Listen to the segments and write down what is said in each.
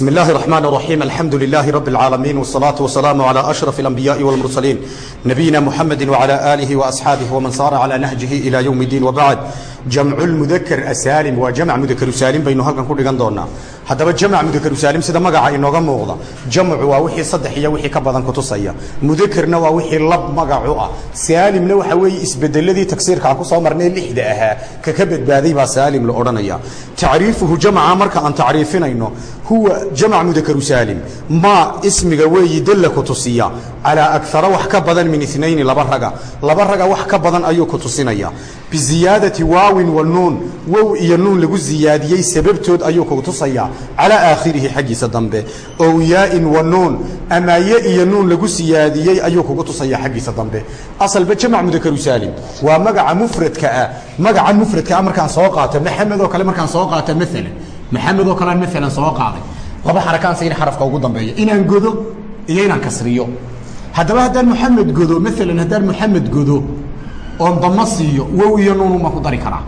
بسم الله الرحمن الرحيم الحمد لله رب العالمين والصلاة والسلام على أشرف الأنبياء والمرسلين نبينا محمد وعلى آله وأصحابه ومن صار على نهجه إلى يوم الدين وبعد جمع المذكر السالم وجمع مذكر سالم بينه هلكن ku dhigan hadaba jamc mudakar saalim sida magaca inooga muuqda jamcu waa wixii saddex iyo wixii ka badan ku tusaya. Mudakarna waa wixii lab magacu ah. Saalimna waxa weeye isbedeladii tagsiirka aan ku soo marnay lixda ahaa ka ka badbaaday baa saalim la odhanaya. Tacriifuhu jamca marka aan tacriifinayno huwa jamc mudakaru saalim ma ismiga weeyi dalla ku tusiya. Calaa akara wax ka badan min inayni laba raga. Laba raga wax ka badan ayuu ku tusinaya. Biziyaadati waawin wa nuun. Wow iyo nuun lagu ziyaadiyey sababtood ayuu ku tusaya calaa aakhirihi xaggiisa dambe. Ow yaain wa nuun ama ye iyo nuun lagu siyaadiyey ayuu kugu tusaya xaggiisa dambe. Asalba jamc mudakaru saalim. Waa magaca mufradka ah. Magaca mufradka ah markaan soo qaato maxamed oo kale markaan soo qaato maalan maxamed oo kalean maalan soo qaaday. Laba xarakaan sayni xarafka ugu dambeeya inaan godo iyo inaan kasriyo. Haddaba haddaan muxamed godo maalan haddaan muxamed godo oon damo siiyo. Wow iyo nuun umaan ku dari karaa.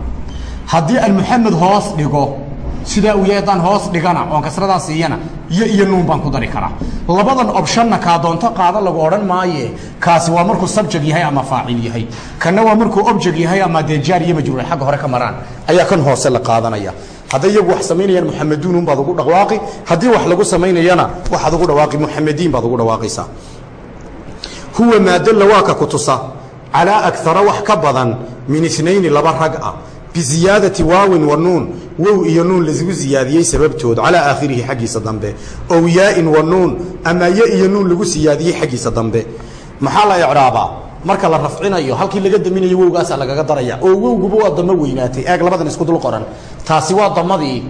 Haddii aan muxamed hoos dhigo sidaa uu yahay haddaan hoos dhigana oon kasradaa siiyana iyo iyo nuun baan ku dari karaa. Labadan opshonna kaa doonto qaada lagu odhan maaye kaasi waa markuu subject yahay ama faacil yahay. Kanna waa markuu object yahay ama dee iyo majruur ay xagga hore ka maraan ayaa kan hoose la qaadanaya. Hadday iyagu wax samaynayaan muxameduun baad ugu dhawaaqi haddii wax lagu samaynayana waxaad ugu dhawaaqi muxamediin baad ugu dhawaaqaysaa huwa maadalla waa ka ku tusa calaa akara wax ka badan min inayni laba rag ah biziyaadati waawin wa nuun wow iyo nuun lagu ziyaadiyey sababtood calaa aakhirihi xaggiisa dambe ow yaain wa nuun ama ye iyo nuun lagu siyaadiyey xaggiisa dambe. Maxaa la icraabaa marka la rafcinayo halkii laga daminayo wowgaasaa lagaga daraya. Oo wowguba waa damo weynaatay eeg labadan isku dul qoran. Taasi waa damadii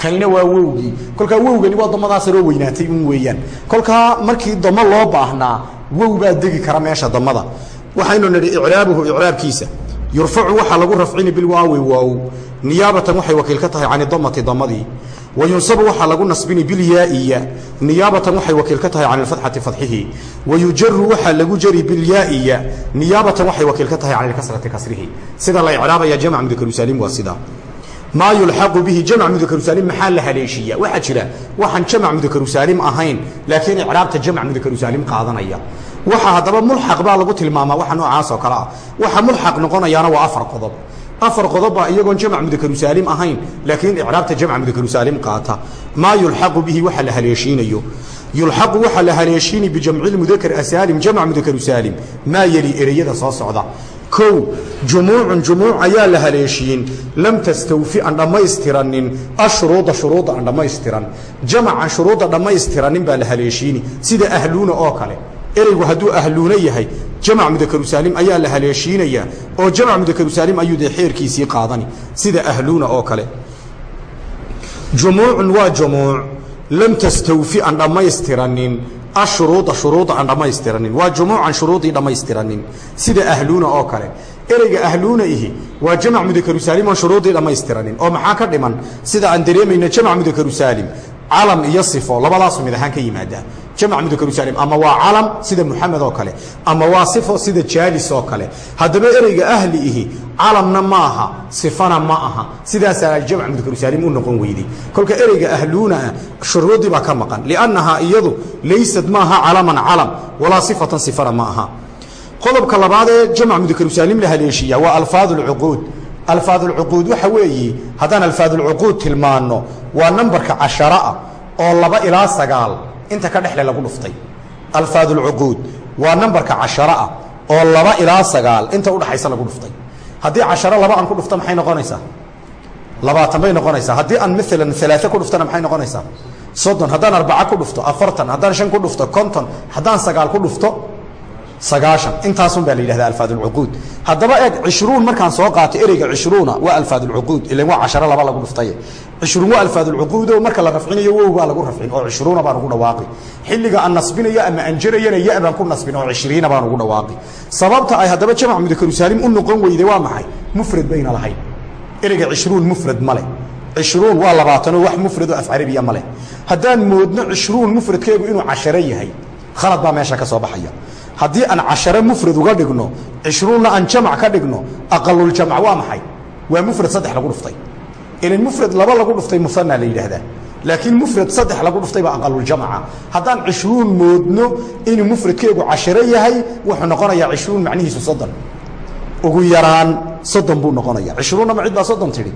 kanina waa wowgii. Kolkaa wowgani waa damadaasaroo weynaatay un weeyaan. Kolkaa markii damo loo baahnaa wow baa degi kara meesha damada. Waxaynu nidhi icraabuhu icraabkiisa yurfacu waxaa lagu rafcini bilwaawi waaw. Niyaabatan waxay wakiil ka tahay can damati damadii wa waxaa lagu nasbini bilyaaiya niyaabatan waxay wakiil ka tahay can alfatxati fadxihi wa waxaa lagu jari bilyaaiya niyaabatan waxay wakiil ka tahay can ilkasrati kasrihi. Sida la icraabaya jamc mudakarusaalim waa sidaa maa yulxaqu bihi jamc mudakarusaalim maxaa la haleeshiya? Waxaa jira. Waxaan jamc mudakarusaalim ahayn laakiin icraabta jamc mudakarusaalim qaadanaya waxa haddaba mulxaq baa lagu tilmaamaa waxa noocaas oo kale ah. Waxa mulxaq noqonayaana waa afar qodob. Afar qodob baa iyagoon jamc mudakarusaalim ahayn laakiin icraabta jamc mudakarusaalim qaata. Maa yulxaqu bihi waxa la haleeshiinayo? Yulxaqu waxaa la haleeshiini bijamci mudakar asaalim jamc mudakarusaalim maa yeli ereyada soo socda. Kow jumuucun jumuuc ayaa la haleeshiin. Lam tastawfi aan dhammaystiranin ashuruuda shuruudda aan dhammaystiran. Jamacan shuruudda dhammaystiranin baa la haleeshiini. Sida ahluuna oo kale ereygu hadduu ahluuna yahay jamc mudakarusaalim ayaa la haleeshiinayaa oo jamc mudakarusaalim ayuu dee xeerkiisii qaadani sida ahluuna oo kale. Jumuucun waa jumuuc lam tastawfi aan dhammaystiranin ashuruuda shuruudda aan dhammaystiranin waa jumuucan shuruudii dhammaystiranin sida ahluuna oo kale. Ereyga ahluuna ihi waa jamc mudakarusaalim oon shuruudii dhammaystiranin oo maxaa ka dhiman? Sida aan dareemayno jamc mudakarusaalim calam iyo sifo labadaasu mid ka yimaada jamc mudakarusaalim ama waa calam sida muxamed oo kale ama waa sifo sida jaalis oo kale. Haddaba ereyga ahli ihi calamna ma aha sifana ma aha. Sidaasaa jamc mudakarusaalim u noqon weyday. Kolka ereyga ahluunaa shuruudii baa ka maqan. Liannahaa iyadu laysad maaha calaman calam walaa sifatan sifana ma aha. Qodobka labaad ee jamc mudakarusaalim la haleeshiya waa alfaad lcuquud alfaad lcuquud waxa weeye haddaan alfaad lcuquud tilmaano waa nambarka casharaah oo laba ilaa sagaal. Inta ka dhexle lagu dhuftay. Alfaad lcuquud waa nambarka casharo ah oo laba ilaa sagaal. Inta udhaxaysa lagu dhuftay. Haddii casharo laba aan ku dhufto maxay noqonaysaa? Labaatan bay noqonaysaa. Haddii aan maalan alaaa ku dhuftana maxay noqonaysaa? Soddon. Haddaan arbaca ku dhufto afartan. Haddaan shan ku dhufto konton. Haddaan sagaal ku dhufto sagaashan. Intaasun baa la yidhahda alfaad haddaba eeg cishruun markaan soo qaato ereyga cishruuna waa alfaad ilan waa casharo laba lagu dhuftaye cishruun waa alfaad lcuquudo marka la rafcinayo wow baa lagu rafcin oo cishruuna baan ugu dhawaaqi. Xilliga aan nasbinayo ama aan jarayana ya baan ku nasbin oo cishriina baan ugu dhawaaqi. Sababta ay haddaba jamc mudakarusaalim u noqon weyday waa maxay? Mufrad bayna lahayn. Ereyga cishruun mufrad ma leh. Cishruun waa labaatanoo wax mufradoo af carabiya ma leh. Haddaan moodno cishruun mufradkeegu inuu casharo yahay khalad baa meesha ka soo baxaya haddii aan cashare mufrad uga dhigno cishruunna aan jamc ka dhigno aqaluljamc waa maxay? Waa mufrad saddex lagu dhuftay. Ilan mufrad laba lagu dhuftay muana la yidhaahdaa. Laakiin mufrad saddex lagu dhuftay baa aqaluljamca haddaan cishruun moodno inuu mufradkeegu cashiro yahay wuxuu noqonayaa cishruun macnihiisu soddon. Ugu yaraan soddon buu noqonaya cishruunna ma cid baa soddon tidhi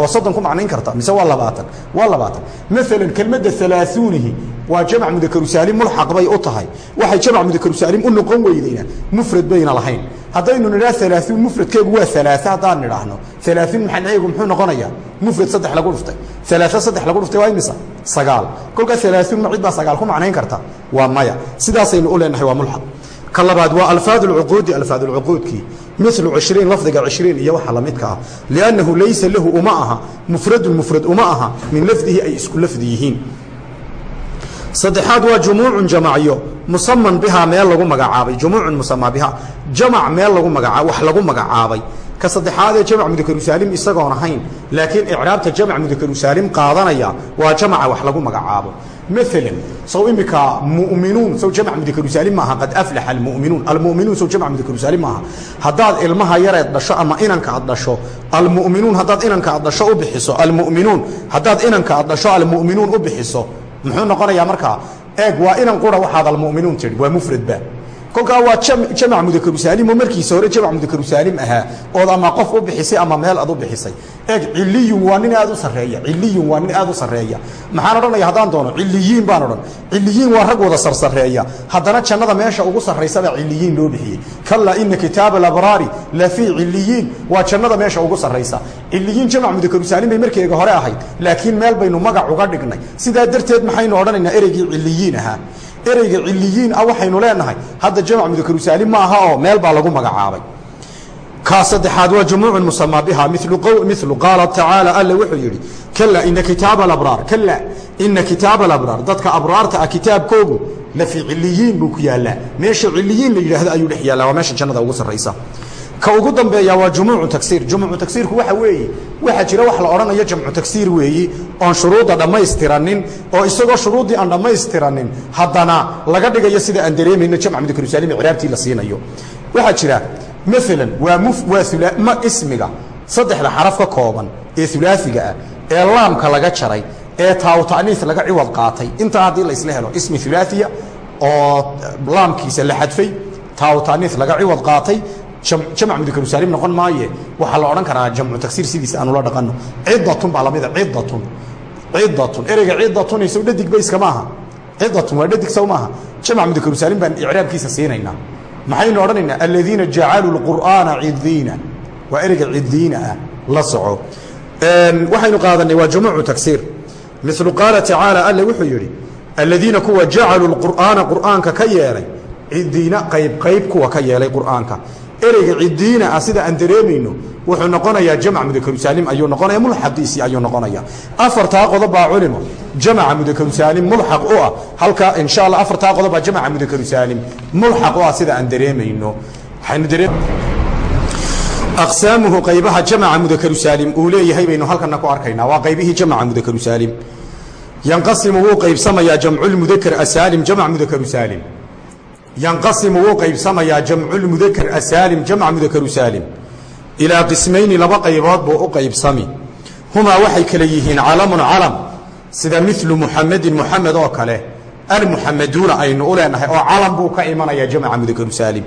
oo soddon ku macnayn karta mise waa labaatan waa labaatan maalan kelmadda alaaثuunihi waa jamc mudakarusaalim mulxaq bay u tahay waxay jamc mudakarusaalim u noqon weydayna mufrad bayna lahayn haddaynu nidhaa alaaثuun mufradkeegu waa alaaثe haddaan nidhaahno alaaثuun maxancigu muxuu noqonayaa mufrad saddex lagu dhuftay alaaثe saddex lagu dhuftay waa imisa sagaal kolkaa alaaثuun ma cid baa sagaal ku macnayn karta waa maya sidaasaynu u leenahay waa mulxaq ka labaad waa alfaad اcuquudi alfaad اcuquudkii milu cishriin lafdiga cishriin iyo waxa lamidka ah. Liannahu laysa lahu uma aha mufradun mufrad uma aha min lafdihi ay isku lafdi yihiin. Saddexaad waa jumuucun jamacyo musaman bihaa meel lagu magacaabay. Jumuucun musama bihaa jamac meel lagu magaa wax lagu magacaabay. Ka saddexaadee jamc mudakarusaalim isagoon ahayn laakiin icraabta jamc mudakarusaalim qaadanaya waa jamaca wax lagu magacaabo maalan sow imika muminuun sow jamc mudakarusaalim maaha qad aflaxa almuminuun almuminuun sow jamc mudakarusaalim maaha haddaad ilmaha yareed dhasho ama inanka aad dhasho almuminuun haddaad inanka aad dhasho u bixiso almuminuun haddaad inanka aad dhasho almuminuun u bixiso muxuu noqonayaa markaa eeg waa inan qura waxaad almuminuun tidhi waa mufradba kolkaa waa jamc mudakarusaalim oo markiisa hore jamc mudakarusaalim ahaa ood ama qof u bixisay ama meel aad u bixisay. Eeg ciliyun waa nin aad u sareeya ciliyun waa nin aad u sareeya maxaan odhanaya haddaan doono ciliyiin baan odhan. Ciliyiin waa rag wada sarsareeya haddana jannada meesha ugu sarraysabaa ciliyiin loo bixiyey. Kallaa ina kitaaba alabraari la fii ciliyiin waa jannada meesha ugu sarraysa. Ciliyiin jamc mudakarusaalim bay markeega hore ahayd laakiin meel baynu magac uga dhignay. Sidaa darteed maxaynu odhanaynaa ereygii ciliyiin ahaa ereyga ciliyiin ah waxaynu leenahay hadda jamc mudakarusaalim ma aha oo meel baa lagu magacaabay. Kaa saddexaad waa jumuucun musamaa biha milu qaala tacaala alle wuxuu yidhi kala ina kitaaba abraar kala ina kitaaba alabraar. Dadka abraarta ah kitaabkoogu la fii ciliyiin buu ku yaallaa. Meesha ciliyiin la yidhaahdo ayuu dhex yaallaa waa meesha jannada ugu sarraysa ka ugu dambeeya waa jumuucu tagsiir. Jumuucu tagsiirku waxa weeye waxaa jira wax la odhanayo jamcu tagsiir weeyi oon shuruudda dhammaystiranin oo isagoo shuruuddii aan dhammaystiranin haddana laga dhigayo sida aan dareemayno jamc mudakarusaalim icraabtii la siinayo. Waxaa jira maalan waa waa ismiga saddexda xaraf ka kooban ee ulaaiga ah ee laamka laga jaray ee taaw laga ciwad qaatay. Intaa haddii la helo ismi ulaaiya oo laamkiisa la xadfay taaw laga ciwad qaatay jamc mudakarusaalim noqon maaye? Waxaa la odhan karaa jamcu tagsiir sidiisa aan ula dhaqanno. Cidatun baa lamida cidatun cidatun ereyga cidatun isaw dhadig ba iska maaha. Cidatun waa dhadig saw maaha. Jamc mudakarusaalim baan icraabkiisa siinaynaa. Maxaynu odhanaynaa? Aladiina jacaluu lqur'aana cidiina waa ereyga cidiina ah. La soco. Waxaynu qaadanay waa jumuucu tagsiir. Milu qaala tacaala alle wuxuu yidhi aladiina kuwa jacaluu lqur'aana qur'aanka ka yeelay. Cidiina qayb qayb kuwa ka yeelay qur'aanka ereyga cidiina ah sida aan dareemayno wuxuu noqonayaa jamc mudakarusaalim ayuu noqonaya mulxaqiisii ayuu noqonaya afartaa qodob baa culimo jamca mudakarusaalim mulxaq u ah halka insha allah afartaa qodob baa jamca mudakarusaalim mulxaq u ah sida aan dareemayno. Aqsaamuhu qaybaha jamca mudakarusaalim uu leeyahay baynu halkana ku arkaynaa waa qaybihii jamca mudakarusaalim. Yanqasimu wuu qaybsamayaa jamculmudakar asaalim jamc mudakarusaalim yanqasimu wuu qaybsamayaa jamculmudakar asaalim jamca mudakaru saalim. Ilaa qismayni laba qaybood buu u qaybsami. Humaa waxay kale yihiin calamun calam sida milu muxamedin muxamed oo kale. Almuxamaduuna aynu u leenahay oo calam buu ka imanayaa jamca mudakaru saalim.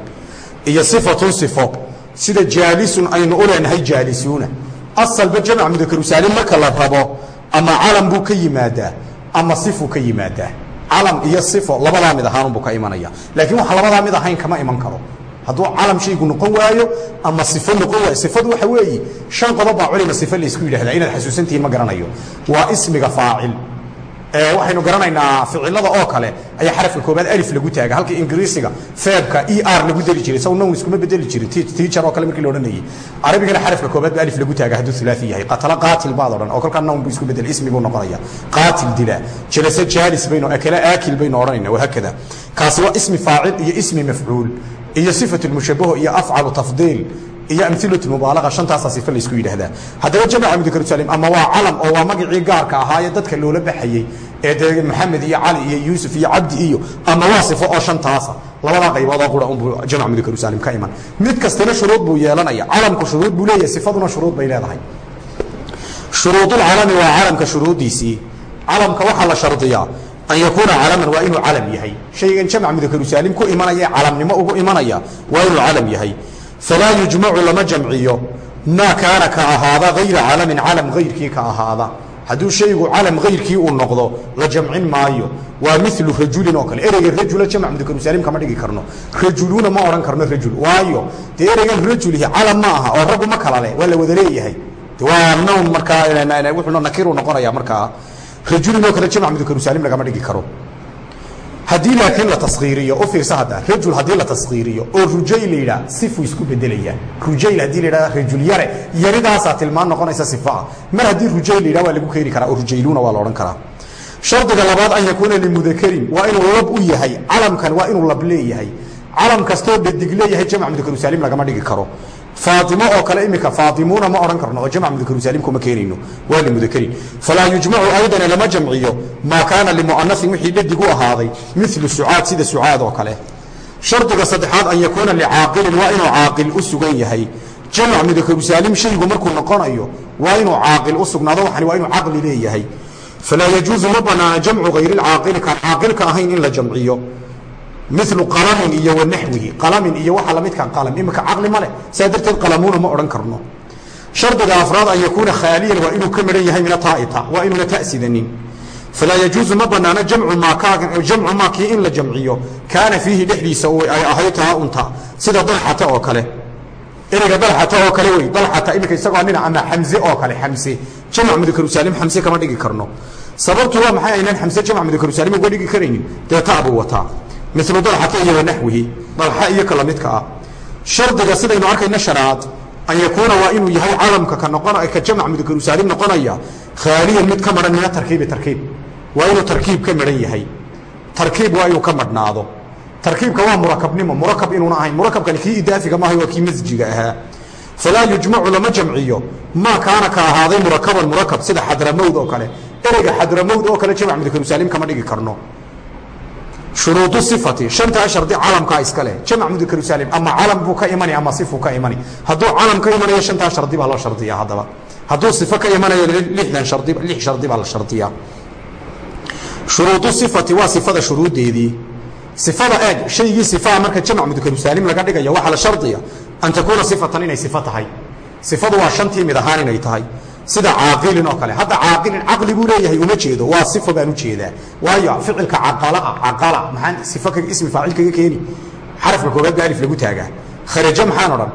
Iyo sifatun sifo sida jaalisun aynu u leenahay jaalisuuna asalba jamc mudakaru saalim marka la rabo ama calam buu ka yimaadaa ama sifu ka yimaadaa calam iyo sifo labadaa mid ahaanunbuu ka imanaya. Laakiin waxa labadaa mid ahayn kama iman karo. Hadduu calam shaygu noqon waayo ama sifo noqon waayo sifadu waxa weeye shan qodob baa culima sifo laysku yidhahdaa inaad xasuusantihiin ma garanayo. Waa ismiga faacil waxaynu garanaynaa ficilada oo kale ayaa xarafka koobaad alif lagu taaga halka ingiriisiga feebka e r lagu deli jiray. Saw nown iskuma bedeli jirin tiijar oo kale markii la odhanayay. Carabigana xarafka koobaad ba alif lagu taaga hadduu hulaasi yahay. Qatala qaatil baad odhan oo kolkaa nown buu isku bedel ismi buu noqonaya qaatil dila jalasa jaalis baynu akala aakil baynu odhanayna wahaakada kaasi waa ismi faacil iyo ismi mafcuul iyo sifatu lmushabaho iyo afcalu tafdiil iyo amilatu mubaalaqa shantaasaa sifa laysku yidhaahdaa haddaba jamca mudakarusaalim ama waa calam oo waa magacii gaarka ahaa ee dadka loola baxayey ee dee maxamed iyo cali iyo yuusuf iyo cabdi iyo ama waa sifo oo shantaasa labadaa qayboodoo qura unbuu jamc mudakarusaalim ka iman. Mid kastana shuruud buu yeelanaya. Calamku shuruud buu leeyahay sifaduna shuruud bay leedahay. Shuruudulcalami waa calamka shuruuddiisii. Calamka waxaa la shardiyaa an yakuuna calaman waa inuu calam yahay. Shaygan jamc mudakaru saalim ku imanaya calamnimo ugu imanaya waa inuu calam yahay falaa yujmacu lama jamciyo. Maa kaana ka ahaada hayra calamin calam hayrkii ka ahaada. Hadduu shaygu calam hayrkii uu noqdo la jamcin maayo. Waa milu rajulin oo kale. Ereyga rajula jamc mudakaru saalim kama dhigi karno. Rajuluuna ma odhan karno rajul. Waayo dee ereygan rajulihi calam ma aha oo raggu ma kala leh waa la wada leeyahay. Waa nown markaa wuxuu nakiru noqonaya markaa. Rajulin oo kale jamc mudakaru saalim lagama dhigi karo haddii laakiin la taskiiriyo u fiirsa hadda rajul haddii la taskiiriyo oo rujayl la yidhaha sifuu isku bedelaya rujayl haddii la yidhahda rajul yare. Yaridaasaa tilmaan noqonaysa sifa. Ah mar haddii rujayl la yidhaha waa lagu keeni karaa oo rujayluuna waa la odhan karaa. Shardiga labaad an yakuuna limudakarin waa inuu lab u yahay. Calamkan waa inuu lab leeyahay. Calam kastoo dhadig leeyahay jamc mudakaru saalim lagama dhigi karo faaimo oo kale imika faaimuuna ma odhan karno oo jamc mudakaru saalim kuma keenayno. Waa limudakarin falaa yujmacu aydan lama jamciyo maa kaana limu'anasin wixii dhadig ahaaday milu sucaad sida sucaad oo kale. Shardiga saddexaad an yakuuna licaaqilin waa inuu caaqil u sugan yahay. Jamc mudakaru saalim shaygu markuu noqonayo waa inuu caaqil u sugnaado waxani waa inuu caqli leeyahay. Falaa yajuusu ma banaana jamcu hayri lcaaqili kaan caaqilka ahayn in la jamciyo milu qalamin iyo wanaxwihi qalamin iyo waxa lamidka qalam imika caqli ma saa darteed qalamuuna ma odhan karno. Shardiga afraad an yakuuna khaaliyan waa inuu ka midhan yahay min ataaita waa inuuna ta'sidanin. Falaa yajuusu ma banaano jamcu maajamcu maa kii in la jamciyo. Kaana fiihi dhexdiisa ay ahayd taa unta. Sida dalxata oo kale. Ereyga dalxata oo kale wey. Dalxata imika isagoo nina ama xamse oo kale xamse. Jamc mudakaru saalim xamse kama dhigi karno. Sababtu waa maxay aynaan xamse jamc mudakaru saalim uga dhigi karaynin? Dee ta buu wataa milu dalxata iyo wanaxwihi dalxa iyo ka lamidka ah. Shardiga sidaynu arkayna shanaad an yakuuna waa inuu yahay calamka ka jamc mudakaru saalim noqonaya khaaliyan mid ka madhan mina tarkiibi tarkiib. Waa inuu tarkiib ka midhan yahay. Tarkiib waa inuu ka madhnaado. Tarkiibka waa murakabnimo murakab inuuna ahayn. Murakabkani kii idaafiga maahay waa kii masjiga ahaa. Falaa yujmacu lama jamciyo. Maa kaana ka ahaaday murakaban murakab sida xadramowd oo kale. Ereyga xadramowd oo kale jamc mudakaru saalim kama dhigi karno shuruudu sifati shantaa shardi calamkaa iska leh jamc mudakaru saalim ama calam buu ka imani ama sifuu ka imani hadduu calam ka imanayo shantaa shardi baa loo shardiyaa haddaba hadduu sifo ka imanayo lixdan shardi lix shardi baa la shardiyaa shuruudu sifati waa sifada shuruuddeedii sifada eeg shaygii sifaa marka jamc mudakaru saalim laga dhigayo waxaa la shardiya an takuuna sifatan inay sifo tahay sifadu waa shantii mid ahaan inay tahay sida caaqilin oo kale. Hadda caaqilin caqli buu leeyahay uma jeedo. Waa sifo baan u jeedaa. Waayo ficilka caqalaa caqala maxaan sifo ismi faacil kaga keeni? Xarafka koobaad ba alif lagu taagaa. Kharaja maxaan odhan?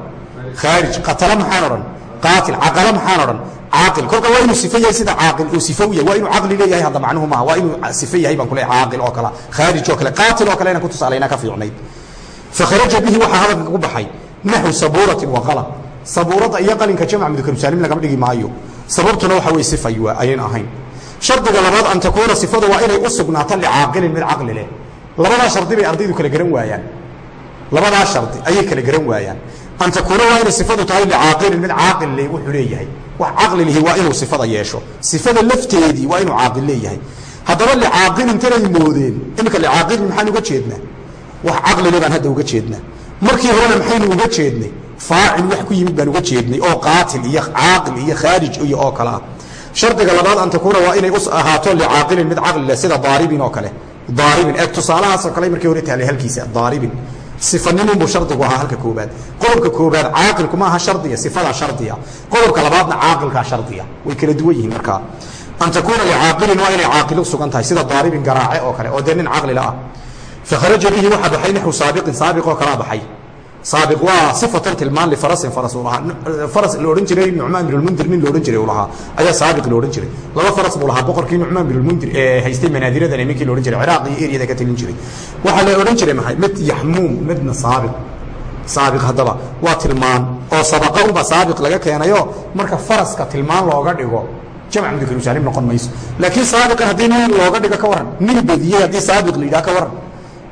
Khaarij. Qatala maxaan odhan? Qaatil. Caqala maxaan odhan? Caaqil. Kolka waa inuu sifo yahay sida caaqil uu sifo yahay waa inuu caqli leeyahay hadda macnuhu maaha. Waa inuu sifo yahay baan ku caaqil oo kale khaarij oo kale qaatil oo kale inaan ku tusaalaynaa ka fiicnayd. Fakharaja bihi waxaa hadalka ku baxay naxu sabuuratin wa qalam sabuuradda iyo qalinka jamc mudakaru saalim lagama dhigi maayo sababtuna waxa wey sifa ayan ahayn. Shardiga labaad an takuuna sifadu waa inay u sugnaato licaaqilin mid caqli leh. Labadaa shardi bay ardaydu kala garan waayaan. Labadaa shardi ayay kala garan waayaan. An takuuna waa inay sifadu tahay licaaqilin mid caaqil le wuxuu leeyahay. Wax caqli lihi waa inuu sifada yeesho. Sifada lafteedii waa inuu caaqil leeyahay. Haddaba licaaqilin moodeen imika licaaqilin maxaan uga jeednaa? Wax caqli le baan hadda uga jeednaa. Markii horena maxaynu uga jeednay faacil wax ku yimid baan uga jeednay oo qaatil iyo caaqil iyo khaarij iyo oo kale ah. Shardiga labaad an waa inay u ahaato licaaqilin mid caqli leh sida daaribin oo kale. Daaribin eeg tusaalahaasoo kale markii hore taalay halkiisa daaribin sifanimunbuu shardigu ahaa halka koobaad qodobka koobaad caaqilku ma aha shardiya sifadaa shardiya qodobka labaadna caaqilkaa shardiya way kala duwan yihiin markaa. An takuuna licaaqilin waa inay caaqil u tahay sida daaribin garaace oo kale oo dee nin caqlila ah. Fakharaja bihi waxaa baxay naxu saabiqin saabiq oo kalaa baxay saabiq waa sifatan tilmaan lifarasin faras uu lahaa. Faras la odhan jiray nucmaan bin lmundir nin la odhan jiray uu lahaa. Ayaa saabiq la odhan jiray. Laba faras buu lahaa boqorkii nucmaan bin lmundir ee haystay manaadiradan ninkii la odhan jiray ciraaq iyo eriyada ka talin jiray. Waxaa la odhan jiray maxay? Mid yaxmuum midna saabiq saabiq haddaba waa tilmaan oo sabaqa unba saabiq laga keenayo marka faraska tilmaan looga dhigo jamc mudakaru saalim noqon mayso. Laakiin saabiqan haddii nin looga dhigo ka waran nin badiyey haddii saabiq la yidhaha ka waran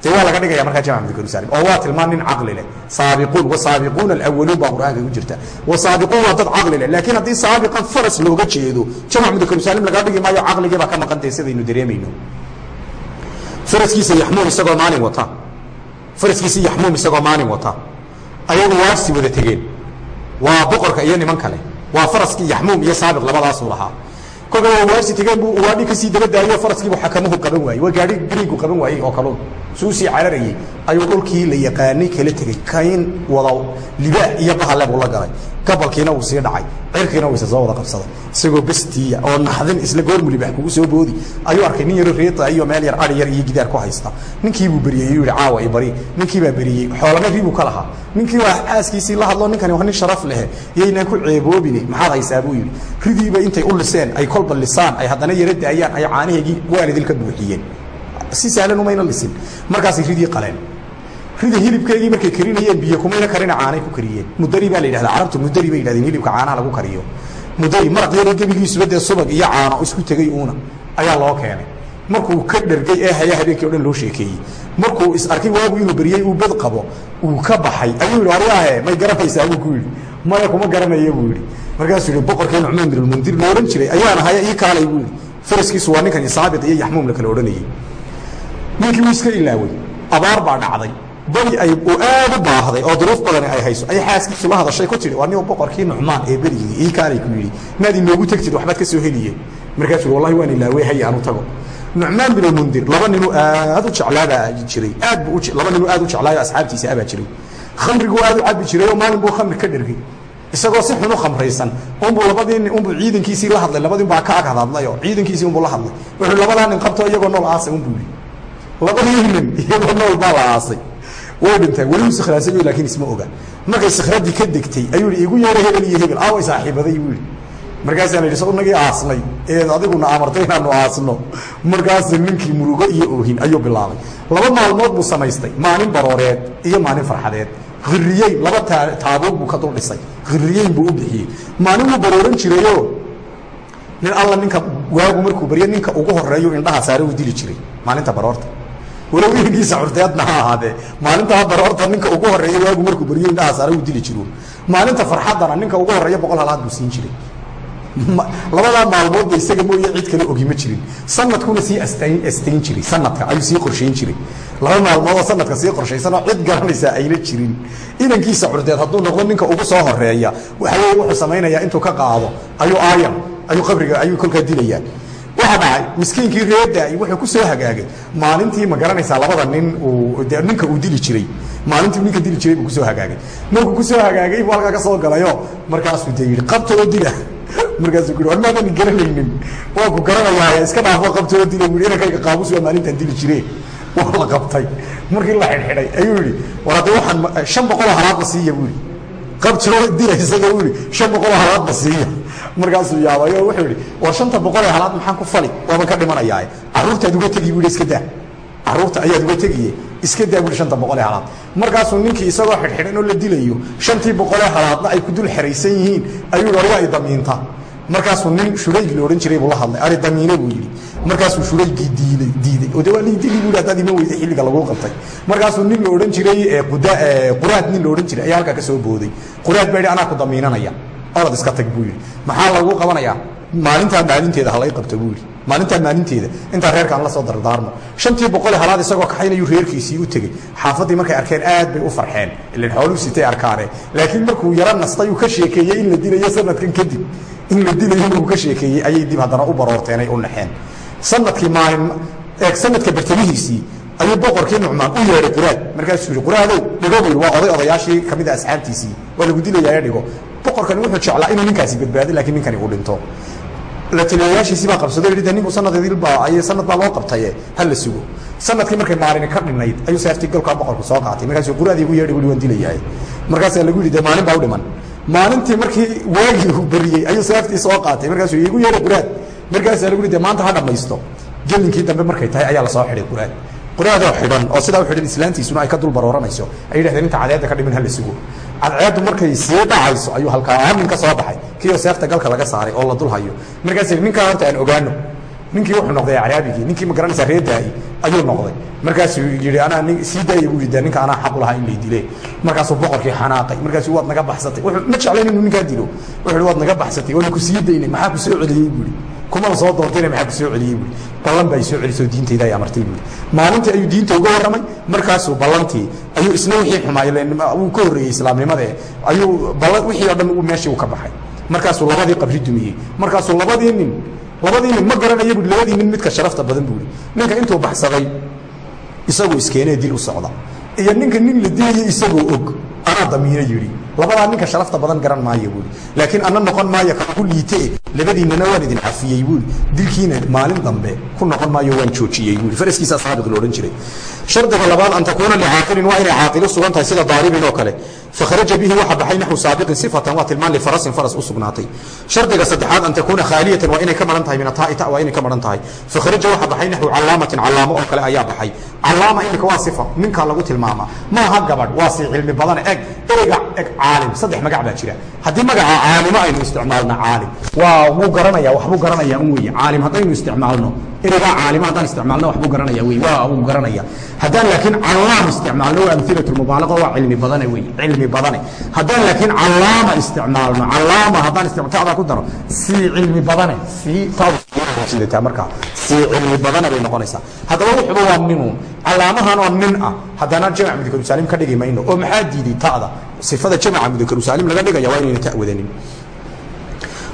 de waa laga dhigaya markaa jamc mudakaru saalim oo waa tilmaan nin caqli leh. Saabiquun wasaabiquuna alawaluun baa qur'aanka ku jirta. Wasaabiquun waa dad caqli leh. Laakiin haddii saabiqan faras looga jeedo jamc mudakaru saalim laga dhigi maayo caqligii baa ka maqantay sidaynu dareemayno. Faraskiisa yaxmuum isagoo maalin wata. Faraskiisa yaxmuum isagoo maalin wata. Ayagu waagsi wada tegeen. Waa boqorka iyo niman kale. Waa faraskii yaxmuum iyo saabiq labadaasuu lahaa kolka waawaarsi tegeen buu ugaadhi ka sii dabadaayo faraskiibu xakamuhu qaban waayey. Waa gaadhi griigu qaban waayey oo kalun suusii cararayey ayuu dhulkii la yaqaanay kala tegey kayn wada libaax iyo bahale buu la galay. Gabalkiina wuu sii dhacay cirkiina wuu isa wada qabsaday. Isagoo bestiya oo naxdin isla goormu kugu soo boodi. Ayuu arkay nin yaro reeta iyo meel yar ari yar iyo gidaar ku haysta. Ninkiibuu beriyey yuu yihi caawa i bari. Ninkiibaa beriyey xoolana ribuu ka lahaa. Ninkii waa xaaskiisii la hadlo ninkani waa nin sharaf lehe. Yaynaan ku ceeboobine maxaad haysaa buu yidhi. Ridiiba intay u liseen ay kolba lisaan ay haddana yaro daayaan ay caanaheygii waalidil ka buuxiyeen. Si sahlan umayna lisin. Markaasay ridii qaleen rida hilibkeygii markay karinayeen biyo kumayna karina caanay ku kariyeen. Mudari baa la yidhahda carabtu mudari bay yidhahdeen hilibka caanaha lagu kariyo. Mudari maraq yaro gebigiisuba dee subag iyo caano isku tegey uuna ayaa loo keenay. Markuu ka dhergay ee haya habeenkii o dhan loo sheekeeyey. Markuu is arkay waagu inuu beriyey uu bad qabo uu ka baxay. Ayuu yidhi aryaahe may garanaysaa? Buu ku yidhi. Maya kuma garanaya buu yidhi. Markaasuu yidhi boqorkii nucmaan bin almundir la odhan jiray? Ayaana haya ii kaalay buu yidhi. Faraskiisu waa ninkani saabit iyo yaxmuum la kala odhanayey ninkii wuu iska ilaaway. Abaar baa dhacday bari ay aad u baahday oo duruuf badani ay hayso. Ayay xaaskiisu la hadashay. Ku tihi waa nin boqorkii nucmaan ee berigii ii kaalay ku yidhi maad inoogu tegtid waxbaad ka soo heliyeen markaasuu wallahi waan ilaawey hay aanu tago. Nucmaan bin almundir laba ninuu aad u jeclaabaa jiray. Aad bu laba ninuu aad u jeclaayo asxaabtiisa abaa jiray. Khamriguu aad u cabi jiray oo maalin buu khamri ka dhergay isagoo si xun u khamraysan. Unbuu labadii unbuu ciidankiisii la hadlay labadii baa ka ag oo ciidankiisii unbuu la hadlay. Wuxuu labadaa nin qabto iyagoo nool aasay unbuu yidhi. Labadii nin iyagoo nool baa la aasay way dhinteen weli uu sikhraasayo laakiin isma oga. Markay sikhradii ka degtay ayuu yidhi igu yeeray hebel iyo hebel. Aaway saaxiibaday buu yidhi. Markaasaa la yidhi so aasnay ee adiguna amartay inaanu aasno. Markaasu ninkii murugo iyo oohin ayuu bilaabay. Laba maalmood buu samaystay maalin barooreed iyo maalin farxadeed. Hiriyeyn laba taabuug buu ka dul dhisay hiriyeyn buu u bixiyey. Maalin wuu barooran jirayo nin alla ninka waagu markuu baryo ninka ugu horeeyo indhaha saare uu dili jiray maalinta baroorta walow ilinkiisa curteedna ha ahaadee maalintaa baroorta ninka ugu horreeya waagu markuu baryo indhaha saare uu dili jiro maalinta farxaddana ninka ugu horreeya boqol halaad buu siin jiray labadaa maalmoodba isaga mooye cid kale ogi ma jirin sanadkuna sii astan astayn jiray sanadka ayuu sii qorshayn jiray laba maalmoodoo sanadka sii qorshaysanoo cid garanaysaa ayna jirin inankiisa curdeed hadduu noqdo ninka ugu soo horreeya waxa weye wuxuu samaynayaa intuu ka qaado ayuu aayan ayuu qabriga ayuu kolkaa dilayaa waxa dhacay miskiinkii reedaai wuxuu ku soo hagaagay. Maalintii ma garanaysaa labada nin ninka uu dili jiray. Maalintii ninka dili jiray buu ku soo hagaagay. Markuu ku soo hagaagay buu halkaa ka soo galayo. Markaasuu dee yidhi qabtoo dila. Markaasuu ku war maadan garanaynin. Waa ku garanayaa iska dhaafo qabtoo dila. Bu inankayga qaamus waa maalintaan dili jire waa la qabtay. Markii la xidhxidhay ayuu yidhi war hadda waxaan shan boqoloo halaadba siiya buu yidhi qabtoo dila isaga. Uu yidhi shan boqoloo halaadba siiya markaasuu yaabay oo wuxuu yidhi war shanta boqol ee halaad maxaan ku fali waaban ka dhimanayaa carruurtaad uga tegi bu yidhi iska daa. Carruurta ayaad uga tegiye iska daa buhi shanta boqol ee halaad markaasuu ninkii isagoo xidhxidhan oo la dilayo shantii boqolee halaadna ay ku dul xeraysan yihiin ayuu yidhi waa i damiinta. Markaasuu nin shurayg la odhan jiray buu la hadlay ari damiine buu yidhi. Markaasuu shuraygii diiday diiday. Oo de waa lii dili buu haddaad iman weyday xilliga laguu qabtay. Markaasuu nin la odhan jiray quraad nin la odhan jiray ayaa halkaa ka soo booday. Quraad baa yidhi anaa ku damiinanaya orad iska tag buu yidhi maxaa lagu qabanayaa? Maalintaa maalinteeda halay qabta buu yidhi maalintaa maalinteeda. Intaa reerkaan la soo dardaarmo. Shantii boqole halaad isagoo kaxaynayuu reerkiisii u tegey. Xaafaddii markay arkeen aad bay u farxeen. Ilan xooluu sitay arkaane. Laakiin markuu yaro nastay ka sheekeeyey in la dilayo sanadkan kadib. In la dilayo markuu ka sheekeeyey ayay dib haddana u baroorteen ay u naxeen. Sanadkii maalin eeg sanadka bartamihiisii ayuu boqorkii nucmaan u yeedhay quraad. Markaasuu yidhi quraadow dhigo buu waa oday odayaashii ka mid a asxaabtiisii. Waa lagu dilayaa dhigo boqorkani wuxuu jeclaa inuu ninkaasi badbaado laakiin ninkani uu dhinto. La taliyayaashiisii baa qabsado yidhi de ninku sanadidilbaa ay sanad baa loo qabtaye ha la sugo. Sanadkii markay maalini ka dhinayd ayuu seeftii golkaa boqorku soo qaatay. Markaasuu quraadii ugu yeedhay wuli waan dilayahay. Markaasaa lagu yidhi de maalin baa u dhiman. Maalintii markii waagii uu beriyey ayuu seeftii soo qaatay. Markaasuu igu yeedhay quraad. Markaasaa lagu yidhi de maanta ha dhammaysto. Gelinkii dambe markay tahay ayaa la soo xidhay quraad quraadoo xidhan oo sidaa u xidhan islaantiisuna ay ka dul barooranayso ay yidhahdeen inta cadeedda ka dhimin ha la sugo. Cadceeddu markay sii dhacayso ayuu halkaa nin ka soo baxay. Kiioo seefta galka laga saaray oo la dul hayo. Markaas ninkaa horta aan ogaano. Ninkii wuxuu noqday acraabigii ninkii ma garanaysaa ree daa'i ayuu noqday. Markaasuu yidhi anaa nin sii daaya buu yidhi ninka anaa xaq u lahaa in lay dile markaasuu boqorkii xanaaqay. Markaasuu waad naga baxsatay. Wuxuu ma jeclayn inuu ninkaa dilo? Wuxuu yidhi waad naga baxsatay. Waana ku sii daynay. Maxaa ku soo celiyey? buu yidhi. Kumana soo doontayna maxaa ku soo celiyey buu yidhi. Ballan baa soo celisoo diintayda ay amartay buu yidhi. Maalintii ayuu diinta uga warramay. Markaasuu ballantii ayuu isna wixii xumaay wuu ka horreeyey islaamnimade ayuu ballan wixii oo dhan uu meeshii u ka baxay. Markaasuu labadii qabri dumiyey. Markaasuu labadii nin labadii nin ma garanaya buui labadii nin midka sharafta badan buui ninka intuu baxsaday isagoo iskeenee dil u socda. Iyo ninka nin la dilayo isagoo og anaa damiino yidhi labadaa ninka sharafta badan garan maayo buui laakiin ana noqon maayo ku liitee labadiinana waan idin cafiyey buui dilkiina maalin dambe ku noqon maayo waan joojiyey buui faraskiisa saabiq lo odhan jiray. Shardiga labaad an takuuna licaaqilin waa inay caaqilo sugan tahay sida daaribin oo kale. Fakharaja bihi waxa baxay naxwu saabiqin sifatan waa tilmaan lifarasin faras u sugnaatay. Shardiga saddexaad an takuuna khaaliyatan waa inay ka maran tahay min ataa'i ta waa inay ka maran tahay. Fakharaja waxa baxay naxwu calaamatin calaamo oo kale ayaa baxay. Calaama iminka waa sifa ninka lagu tilmaama. Maaha gabadh waa si cilmi badan eg ereyga eg caalim. Saddex magac baa jira. Haddii magaca caalimo aynu isticmaalna caalim. Waa wuu garanaya waxbuu garanaya un weeye caalim haddaynu isticmaalno. Ereygaa caalimo haddaan isticmaalno waxbuu garanaya wey waa wuu garanaya. Haddaan laakiin callaam isticmaalno waa amhilatu lmubaalaqa waa cilmi badane wey cilmi badane. Haddaan laakiin callaama isticmaalno callaama haddaan isticmaaltada ku daro. Sii cilmi badane sii taasidataa markaa. Sii cilmi badane bay noqonaysaa. Haddaba wuxuba waa minuun calaamahan oo nin ah. Haddana jamac mudakarusaalim ka dhigi mayno oo maxaa diiday ta'da? Sifada jamaca mudakarusaalim laga dhigaya waa inayna ta wadanin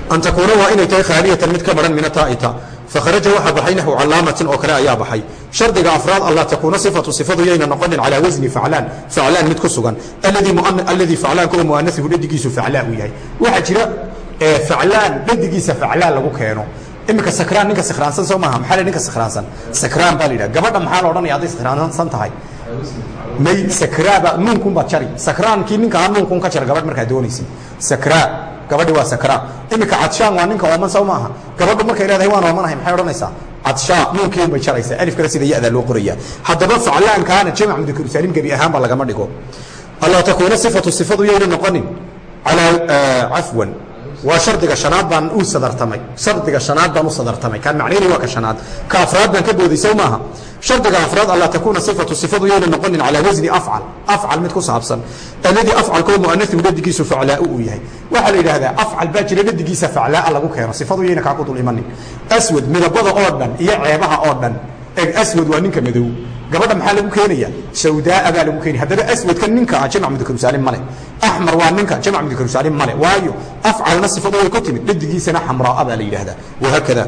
an takuuna waa inay tahay khaaliyatan mid ka maran min ataa'ita fakharaja waxa baxay naxwu calaamatin oo kale ayaa baxay. Shardiga afraad alla takuuna sifatu. Sifadu yayna noqonin calaa wasni faclaan. Faclaan mid ku sugan. Alladii faclaanka oo muanasihu dhadigiisu faclaa uu yahay. Waxaa jira faclaan dhadigiisa faclaan lagu keeno iminka sakraan ninka sakraansan soo maaha maxaa la ninka sakraansan? Sakraan baa la yidhaha gabadha maxaa la odhanaya hadday sakraansan tahay. May sakraaba nuunkun baad jari. Sakraankii ninka ha nuunkun ka jar gabadh markaa doonaysid sakraa gabadhi waa sakraa iminka cadshaan waa ninka ooman soo maaha. Gabadhu markay leedahay waan oomanahay maxay odhanaysaa? Cadshaa nuunkii un bay jaraysaa. Alifkana sida ya-da loo qoraya haddaba faclaankaana jamac mudakarusaalim gebi ahaanba lagama dhigo. Alla takuuna sifatu sifadu yayna noqonin. Calaa cafwan waa shardiga shanaad baan u sadartamay. Shardiga shanaad baan u sadartamay. Kaan macnayni waa ka shanaad? Ka afraad baan ka booday sow maaha shardiga afraad alla takuuna sifatu sifadu yayna noqonin calaa wasni afcal. Afcal mid ku saabsan. Alladii afcalkoo muanasihu dhadigiisu faclaau uu yahay. Waxaa la yidhaahdaa afcal baa jira dhadigiisa faclaaa lagu keeno. Sifadu yayna kaa ku dul imanin. Aswad midabada oo dhan iyo ceebaha oo dhan eg aswad waa ninka madow. Gabadha maxaa lagu keenaya? Sawdaaa baa lagu keenaya. Haddaba aswadka ninka ah jamac mudakarusaalim male axmar waa ninka jamac mudakarusaalim male waayo afcalna sifadu way ku timid. Dhadigiisana xamraaa baa la yidhahdaa wahaakada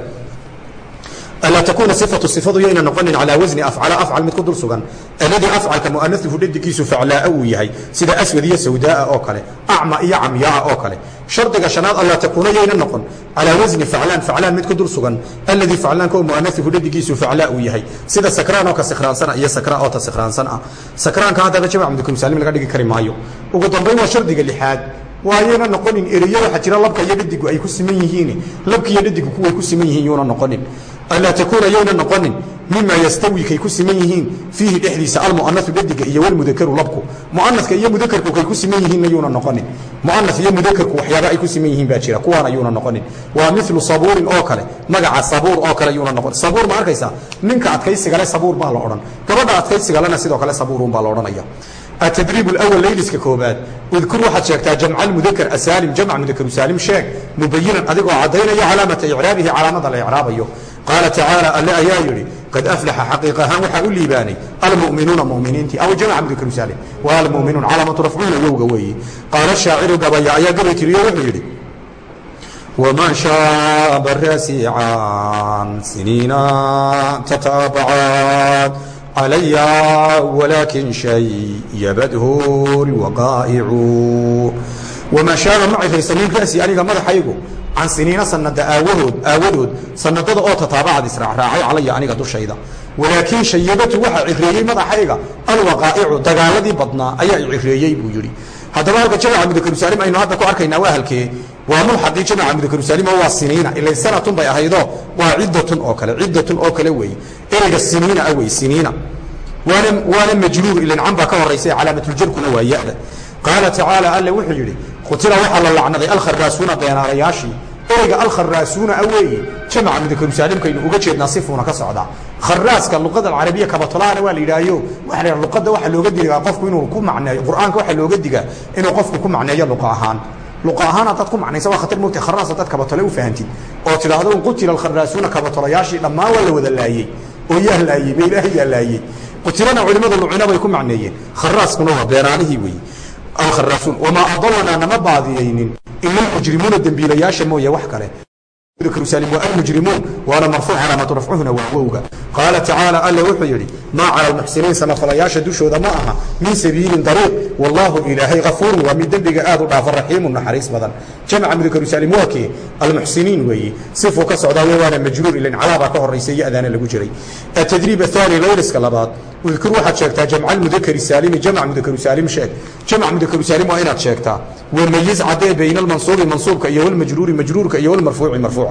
alaa takuuna sifatu sifadu yayna noqonin calaa wasni afcala afcal mid ku dul sugan alladii afcalka muanasihu dhadigiisu faclaaa uu yahay sida aswad iyo sawdaaa oo kale acma iyo camyaa oo kale shardiga shanaad allaa takuuna yayna noqon calaa wasni faclaan faclaan mid ku dul sugan alladii faclaanka oo muanasihu dhadigiisu faclaa uu yahay sida sakraan oo ka sikraansana iyo sakraa oo ta sikraansan ah sakraanka haddaba jamac mudakarusaalim laga dhigi kari maayo ugu dambayn waa shardiga lixaad waayayna noqonin ereyo waxaa jira labka iyo dhadigu ay ku siman yihiin labka iyo dhadigu kuway ku siman yihiin yuuna noqonin. Alaa takuuna yayna noqonin mima yastawi kay ku siman yihiin. Fiihi dhexdiisa almu'anasu dhadiga iyo walmudakaru labku. Mu'anaska iyo mudakarku kay ku siman yihiinna yuuna noqonin. Mu'anas iyo mudakarku waxyaaba ay ku siman yihiin baa jira. Kuwaana yuuna noqonin. Waa milu sabuurin oo kale. Magaca sabuur oo kale yuuna noqon sabuur ma arkaysaa? Ninka adkaysigale sabuur baa la odhan. Gabadha adkaysigalena sidoo kale sabuurun baa la odhanaya atadriib اwl layliska koobaad udkur waxaad sheegtaa jamca mudakr asaalim jamc mudakru saalim sheeg mubayinan adigoo caddaynaya calaamata icraabihi calaamada la icraabayo qaala tacaala alle ayaa yidhi qad aflaxa xaqiiq ahaan waxaa u liibaanay almu'minuuna muminiintii aw jamca mudakru saalim waa almu'minuun calaamatu rafciina yowga weeye qaala shaaciru gabaya ayaa gabay tiriyo wuxuu yidhi wman siniina tataabacaan علي ولكن شيبته الوقائع وما شاaب ma ciraysanin rأسي aniga madaxaygu can siniina sanada aawahood aawadood sanadada oo tataabacad israacraacay calaya aniga dushayda walaakiin shayabatu waxaa cireeyey madaxayga alwaqaa'icu dagaaladii badnaa ayaa i cireeyey buu yidhi haddaba halka jamaca mudakarusaalim aynu hadda ku arkaynaa waa halkee waa mulxaqii jamaca mudakarusaalim oo waa siniina ilay sanatun bay ahaydoo waa ciddatun oo kale ciddatun oo kale weeye. Ereyga siniina ah wey siniina. Waana waana majruur ilan can baa ka horaysa calaamatuljarkuna waa ya-da. Qaala tacaala alle wuxuu yidhi qutila waxaa la lacnaday alkharaasuuna beenaalayaashii ereyga alkharaasuuna a weeye jamaca mudakarusaalimkaynu uga jeednaa sifuuna ka socdaa. Kharaaska luqada alcarabiya kabatolaana waa la yidhaayo waxa la luqadda waxaa looga digaa qofku inuu ku macneeyo qur'aanka waxaa looga digaa inuu qofku ku macneeyo luqa ahaan luqa ahaan haddaad ku macnaysa waa khatar moogta kharaas haddaad kabatole u fahantid oo tidhaahdo qutila alkharaasuuna kabatolayaashii dhammaan waa la wada laayey oo yaa laayey ba ilaahay yaa laayey. Qutilana culimada lucina bay ku macneeyeen. Kharaaskuna waa beenaalihii weeye alkharaasuun wamaa adalanaa nama baadiyaynin ila almujrimuuna dembiilayaasha mooye wax kale waa almujrimuun waana marfuuc calaamatu rafcuhuna waa wowga qaala tacaala alla wuxuu yidhi maa cala almuxsiniin samafalayaasha dushooda ma aha min sabiilin dariiq wallaahu ilaahay kafuurun waa mid dembiga aad u dhaafa raxiimun naxariis badan jamca mudakarusaalim waa kee almuxsiniin weeye sifuu ka socdaa we waana majruur ilan calaabaa ka horaysa iyo adaana lagu jiray atadriib ahaani layliska labaad udkur waxaad sheegtaa jamca mudakari saalimi jamc mudakaru saalim sheeg jamc mudakaru saalim waa inaad sheegtaa wamayiz cadee bayna almansuubi mansuubka iyo walmajruuri majruurka iyo walmarfuuci marfuuca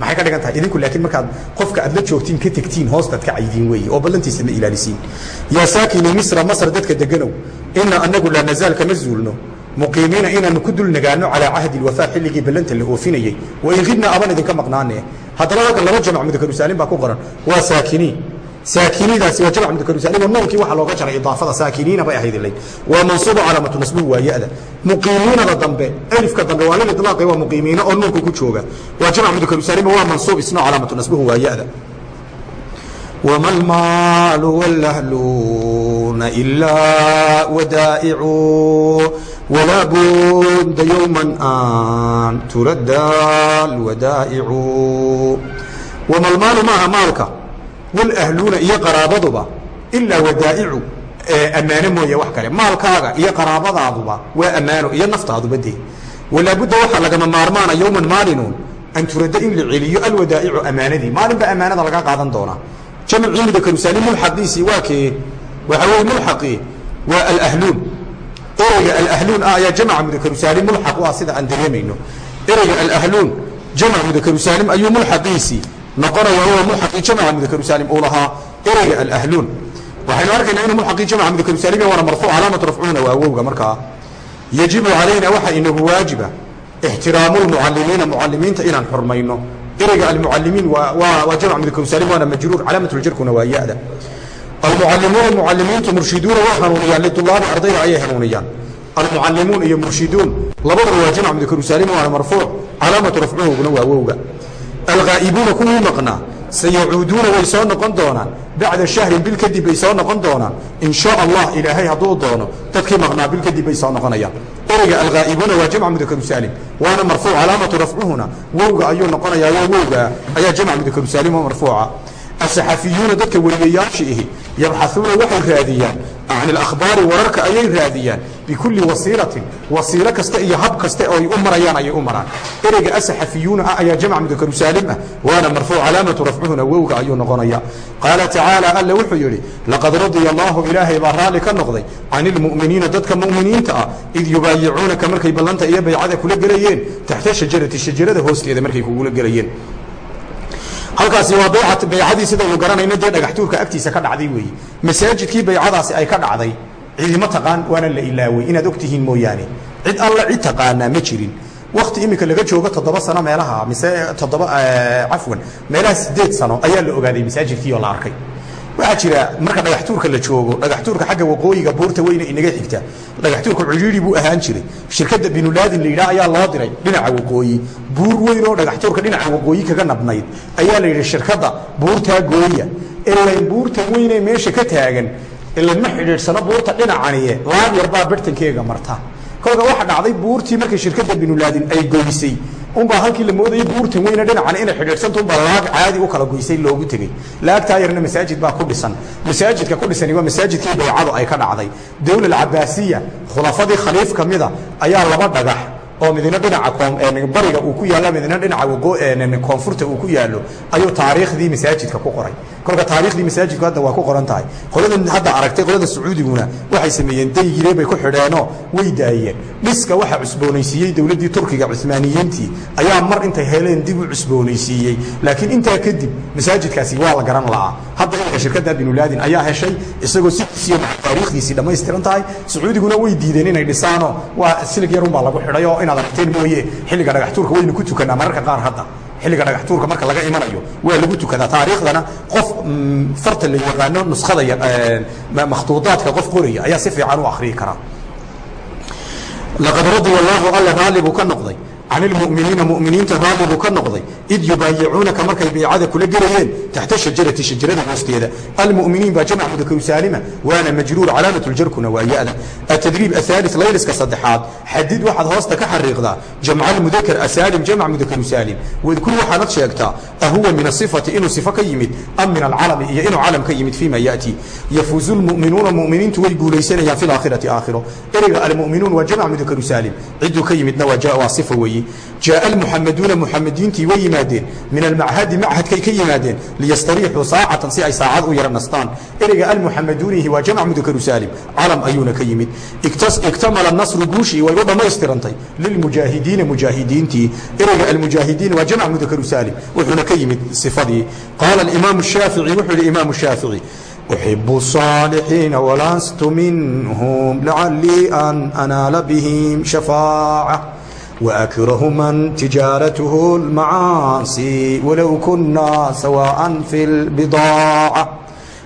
maxay ka dhigan tahay? Idinku laakiin markaad qofka aad la joogtiin ka tegtiin hoostaad ka caydiin weeye oo ballantiisa ma ilaalisiin yaa saakini misra masr dadka deganow ina anagu laa nazaal kama zuulno. Muqiimiina inaanu ku dul nagaano calaa cahdi lwafaa xilligii ballanta la oofinayey. Wain khibna aban idinka maqnaane haddaba halkan laba jamc mudakarusaaliin baa ku qoran. Waa saakiniin saakinidaasi waa jamc mudakrus anigoo noolkii waxa looga jaray idaafada saakiniina bay ahayd ilay. Waa mansuubo calaamatu nasbihi waa ya-da muqiimiinada dambe alifka dambe waa lil ilaaqi waa muqiimiina oo nuunka ku jooga. Waa jamc mudakrusaalima waa mansuub isna calaamatu nasbihi waa ya-da wma almaalu wlahluuna ilaa wadaa'icu. Walaa bunda aan tuladal wadaa'icu wama almaalu maaha maalka? walahluuna iyo qaraabaduba ilaa wadaa'icu ammaano mooye wax kale maalkaaga iyo qaraabadaaduba waa ammaano iyo naftaaduba dee walaabudda waxaa lagama maarmaana yowman maalinu an turada in la celiyo alwadaa'icu ammaanadii maalin baa ammaanada laga qaadan doonaa jamc cilmiga karusaali mulxaqiisii waa kee waxaa weye mulxaqii waa alahluun ereyga alahluun ah ayaa jamca mudakarusaali mulxaq u ah sida aan dareemayno ereyga alahluun jamc mudakarusaalim ayuu mulxaqiisii noqonaya waa mulxaqii jamca mudakarusaaliim uu lahaa ereyga alahluun. Waxaynu arkaynaa inuu mulxaqii jamca mudakarusaaliim waana marfuuc calaamatu rafcuhuna waa wowga markaa yajibu calayna waxa inagu waajiba ixtiraamu lmucalimiina mucalimiinta inaan xurmayno. Ereyga almucalimiin waa jamc mudakarusalim waana majruur calaamatuljarkuna waa ya-da. Almucalimuuna mucalimiintu murshiduuna waa hanuuniyaan litulaabi ardayda ayay hanuuniyaan. Almucalimuun iyo murshiduun labadaba waa jamc mudakarusalim waana marfuuc calaamatu rafcuhuguna waa wowga alghaa'ibuuna kuwii maqnaa sayacuuduuna way soo noqon doonaan bacda shahrin bil kadib bay soo noqon doonaan in sha allah ilaahay hadduu doono dadkii maqnaa bil kadib bay soo noqonayaan ereyga alghaa'ibuuna waa jamc mudakarusalim waana marfuuc calaamatu rafcuhuna. Wowga ayuu noqonayaa waa wowga ayaa jamc mudakarusalim oo marfuuca. Asaxafiyuuna dadka wariyayaasha ihi yabxaثuuna waxay raadiyaan. Can اlakhbaari wararka ayay raadiyaan bikulli wasiilatin wasiilo kasta iyo hab kaste oo ay u marayaan ayay u maraan. Ereyga asaxafiyuuna ah ayaa jamc mudakarusalim ah waana marfuuc calaamatu rafcuhuna wowga ayuu noqonaya. Qaala tacaala alla wuxuu yidhi laqad radya allahu ilaahay baa raalli ka noqday can ilmu'miniina dadka mu'miniinta ah id yubaayicuunaka markay ballanta iyo baycada kula gelayeen taxta shajarati shajarada hoosteeda markay kugula gelayeen. Halkaasi waa baycadii sidaynu garanayno dee dhagaxtuurka agtiisa ka dhacday weeye. Masaajidkii baycadaasi ay ka dhacday cidima taqaan waana la ilaawey inaad og tihiin mooyaane cid alla cid taqaanaa ma jirin. Wakti imika laga joogo toddoba sano meelaha mise toddoba cafwan meelaha sideed sano ayaa la ogaaday masaajidkii oo la arkay. Waxaa jira marka dhagaxtuurka la joogo dhagaxtuurka xagga waqooyiga buurta weyne inaga xigta dhagaxtuurka cujiiri buu ahaan jiray. Shirkadda binulaadin la yidhaah ayaa loo diray dhinaca waqooyi. Buur weyn dhagaxtuurka dhinaca waqooyi kaga nabnayd ayaa la yidhi shirkadda buurtaa gooya. Ilayn buurta weynee meesha ka taagan ilan ma xidhiidhsano buurta dhinacaniye laab yarbaa bartankeega marta. Kolka waxa dhacday buurtii markay shirkadda binulaadin ay goysay. Unbaa halkii la moodayay buurtan weyne dhinacan inay xidhiidhsanta unbaa laag caadi u kala goysay loogu tegey laagtaa yarna masaajid baa ku dhisan. Masaajidka ku dhisani waa masaajidkii baycadu ay ka dhacday. Dawla alcabaasiya khulafadii khaliif ka mida ayaa laba dhagax oo midna dhinaca bariga uu ku yaalla midna dhinaca koonfurta uu ku yaallo ayuu taariikhdii masaajidka ku qoray kolka taariikhdii masaajidku hadda waa ku qoran tahay. Qoladan hadda aragtay qolada sacuudiguna waxay sameeyeen daygire bay ku xidheenoo way daayeen. Dhiska waxaa cusboonaysiiyey dowladdii turkiga cumaaniyiintii ayaa mar intay heleen dib u cusboonaysiiyey. Laakiin intaa kadib masaajidkaasi waa la garan la'aa hadda imika shirkadda binulaadin ayaa heshay isagoo sidiisiyo taariikhdiisii dhammaystiran tahay. Sacuudiguna way diideen inay dhisaano waa silig yarunbaa lagu xidhay inaad aragteen mooye xilliga dhagaxtuurka waynu ku tukanaa mararka qaar hadda xilliga dhagaxtuurka marka laga imanayo waa lagu tukadaa. Taariikhdana qof farta la yaqaano nuskhada makhtuudaadka qof qoraya ayaa si fiican u akhriyi karaa laqad radia allaahu alla raalli ka noqday can ilmuminiina muminiinta raalli buu ka noqday. Id yubaayicuunaka markay baycada kula gelayeen taxta shajarati shajarada hoosteeda almuminiin baa jamc mudakaru saalima waana majruur calaamatu ljarkuna waa ya-da. Atadriib ahaali layliska saddexaad xadid waxaad hoosta ka xariiqdaa jamca mudakar asaalim jamc mudakaru saalim wadkur waxaanad sheegtaa ahuwa min asifati inuu sifo ka yimid am min alcalami iyo inuu calam ka yimid fima yati. Yafuuzu lmuminuuna muminiintu way guulaysanayaan fi laakhirati aakhiro. Ereyga almuminuun waa jamc mudakaru saalim ciduu ka yimidna waa sifa weeye jaaء almuxamaduuna muxamadiintii way yimaadeen min almachadi machadkay ka yimaadeen liyastariixuu saacatan si ay saacad u yara nastaan ereyga almuxamaduunihi waa jamc mudakaru saalim calam ayuuna ka yimid iktamala nasru guushii way u dhammaystirantay lilmujaahidiina mujaahidiintii ereyga almujaahidiin waa jamc mudakaru saalim wuxuuna ka yimid sifadii qaala imaamu shaafici wuxuu yihi imaamu shaafici أحب الصالحين ولست منهم لعلي أن أنال بهم شفاعة وأكره من تجارته المعاصي ولو كنا سواء في البضاعة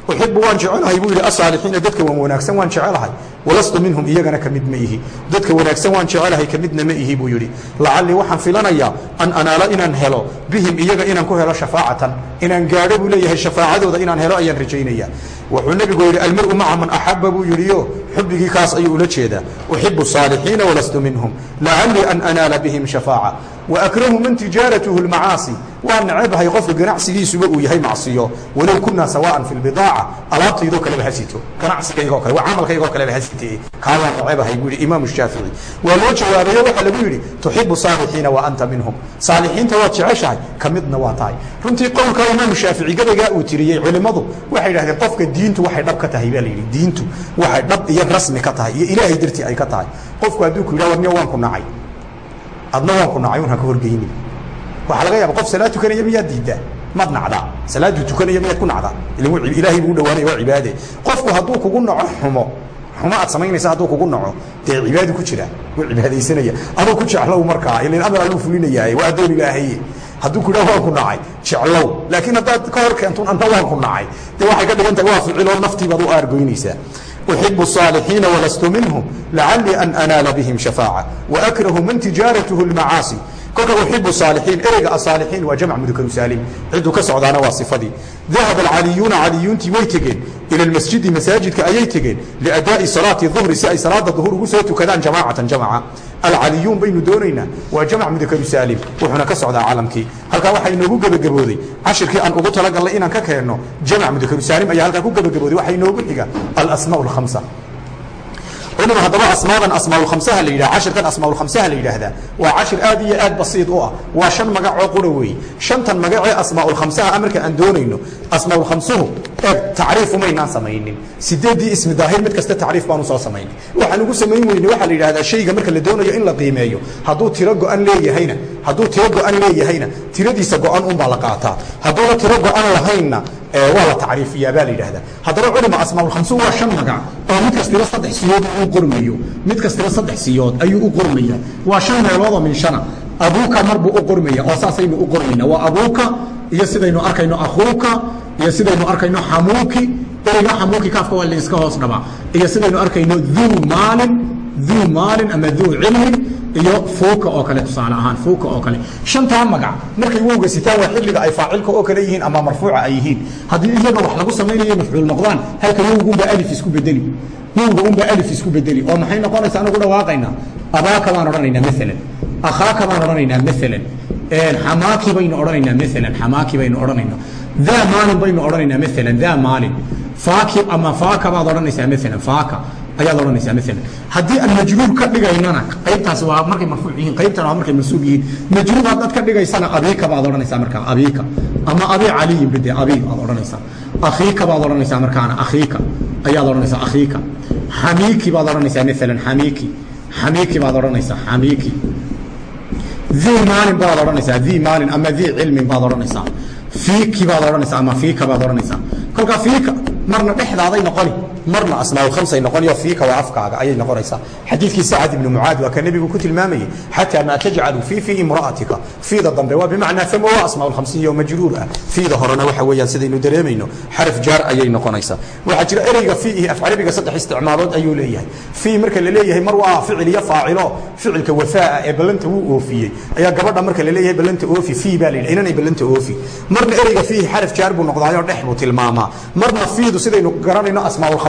uxibu waan jecelahay buu yidhi asaalixiina dadka waan wanaagsan waan jecelahay. Walastu minhum iyagana ka mid ma ihi. Dadka wanaagsan waan jecelahay ka midna ma ihi buu yidhi. Lacallii waxaan filanayaa an anaala inaan helo. Bihim iyaga inaan ku helo shafaacatan. Inaan gaadho buu leeyahay shafaacadooda inaan helo ayaan rajaynayaa wuxuu nebigu yidhi almaru maca man axaba buu yidhiyo xubigii kaas ayuu ula jeedaa uxibu saalixiina walastu minhum. Lacallii an anaala bihim shafaaca. Waakrahu man tijaaratuhu lmacaasi waan necebahay qofka ganacsigiisuba uu yahay macsiyo. Walow kunaa sawaan fi lbidaaca alaabtaydoo kaleba ha sito ganacsigaygoo kale waa camalkaygoo kaleba ha sitee kaa waan necebahay buu yidhi imaamu shaafici waa loo jawaabayo waxaa lagu yidhi tuxibu saalixiina wa anta minhum. Saalixiinta waad jeceshahay ka midna waa tahay. Runtii qowlka imaamu shaafici gabaygaa uu tiriyey culimmadu waxay idhahdeen qofka diintu waxay dhab ka tahay baa la yidhi. Diintu waxay dhab iyo rasmi ka tahay iyo ilaahay dartii ay ka tahay. Qofku hadduu ku yidhah warniyo waan ku nacay. Adna waan ku nacay un ha ka horgeyni waxaa laga yaaba qof salaad tukanaya miyaad diiddaa maad nacdaa salaaduu tukanaya miyaad ku nacdaa ilan ilaahay buu u dhawaanaya waa cibaade qofku hadduu kugu naco xumo xumo aad samaynaysa hadduu kugu naco dee cibaadu ku jira wuu cibaadaysanaya aduu ku jeclow markaa ilan amar alluu fulinayaay waa addoon ilaahaye hadduu ku yidhaha waan ku nacay jeclow laakiin haddaad ka hor keentun anta waan ku nacay dee waxay ka dhigan tahay waa ficiloo naftiibaad u aargoynaysaa أحب الصالحين ولست منهم لعلي أن أنال بهم شفاعة وأكره من تجارته المعاصي kolka uxibu saalixiin ereyga asaalixiin waa jamc mudakaru saalim cidduu ka socdaana waa sifadii. Dahaba alcaliyuuna caliyuuntii way tegeen. Ila lmasjidi masaajidka ayay tegeen. Liadaa'i salaati duhri si ay salaada duhur ugu soo tukadaan jamaacatan jamaca alcaliyuun baynu doonaynaa waa jamc mudakaru saalim wuxuuna ka socdaa calamkii halkaa waxaa inoogu gebagabooday cashirkii aan ugu talagalnay inaan ka keenno jamc mudakaru saalim ayaa halkaa ku gebagabooday waxaa inoogu xiga alasmaa alkhamsa culima haddaba asmaadan asmaaulkhamsaha la yidhaha cashirkan asmaaulkhamsaha la yidhaahdaa waa cashir aad iyo aad basiid u ah waa shan magacoo qura weeye shantan magacee asmaaulkhamsaha marka aan doonayno asmaaulkhamsuhu eeg tacriif umaynaan samaynin. Sideeddii ismi daahir mid kasta tacriif baanu soo samaynay waxaan ugu samayn weyne waxaa la yidhahdaa shayga marka la doonayo in la qiimeeyo. Hadduu tiro go-an leeyahayna hadduu tiro go-an leeyahayna tiradiisa go-an unbaa la qaataa. Hadduuna tiro go-an lahaynna waa la tacriifiyaa baa la yidhahdaa haddaba culima asmaaulkhamsuhu waa shan magac oo mid kastiba saddex siyood uu qormayo mid kastiba saddex siyood ayuu u qormaya waa shan meeloodoo min shana. Abuuka mar buu u qormaya oo saasaynu u qormayna waa abuuka iyo sidaynu arkayno akhuuka iyo sidaynu arkayno xamuuki. Ereyga xamuuki kaafka waa layska hoos dhabaa iyo sidaynu arkayno duu maalin duu maalin ama duu cilmin iyo fuuka oo kale tusaale ahaan fuuka oo kale. Shantaa magac markay wowga sitaan waa xilliga ay faacilka oo kale yihiin ama marfuuca ay yihiin. Haddii iyaga wax lagu samaynayo mafcuul noqdaan halka wowga unbaa alif isku bedeli. Wowga unbaa alif isku bedeli. Oo maxay noqonaysaa anagu dhawaaqaynaa abaaka baan odhanaynaa maalan akhaaka baan odhanaynaa maalan xamaaki baynu odhanaynaa maalan xamaaki baynu odhanaynaa. Daa maalin baynu odhanaynaa maalan daa maalin. Faaki ama faaka baad odhanaysaa maalan faaka ayaad odhanaysaa maalan haddii aan majruur ka dhigaynana qaybtaas waa markay marfuuc yihiin qaybtana waa markay mansuub yihiin. Majruur haddaad ka dhigaysana abiika baad odhanaysaa markaa abiika. Ama abi caliyin bide abi baad odhanaysaa. Akhiika baad odhanaysaa markaana akhiika. Ayaad odhanaysaa akhiika. Xamiiki baad odhanaysaa maalan xamiiki. Xamiiki baad odhanaysaa xamiiki. Dii maalin baad odhanaysaa dii maalin ama dii cilmin baad odhanaysaa. Fiiki baad odhanaysaa ama fiika baad odhanaysaa. Kolkaa fiika marna dhexdaaday noqoni marna asmaa khamsay noqonayo fiika waa afkaaga ayay noqonaysaa. Xadiidkii sacad ibnu mucaad waa ka nebigu ku tilmaamayey xataa maa tajcalu fii fii imra'atika. Fiida dambe waa bimacnaa famo waa asmaa lkhamsiya oo majruur ah. Fiida horena waxa weeyaan sidaynu dareemayno xaraf jaar ayay noqonaysaa. Waxaa jira ereyga fii af carabiga saddex isticmaalood ayuu leeyahay. Fii marka la leeyahay mar waa ficil iyo faacilo ficilka wafaa'a ee ballanta wuu oofiyey. Ayaa gabadha marka la leeyahay ballanta oofi fii baa la yidhi inanay ballanta oofi. Marna ereyga fiihi xaraf jaar buu noqdaayoo dhex buu tilmaamaa. Marna fiidu sidaynu garanayno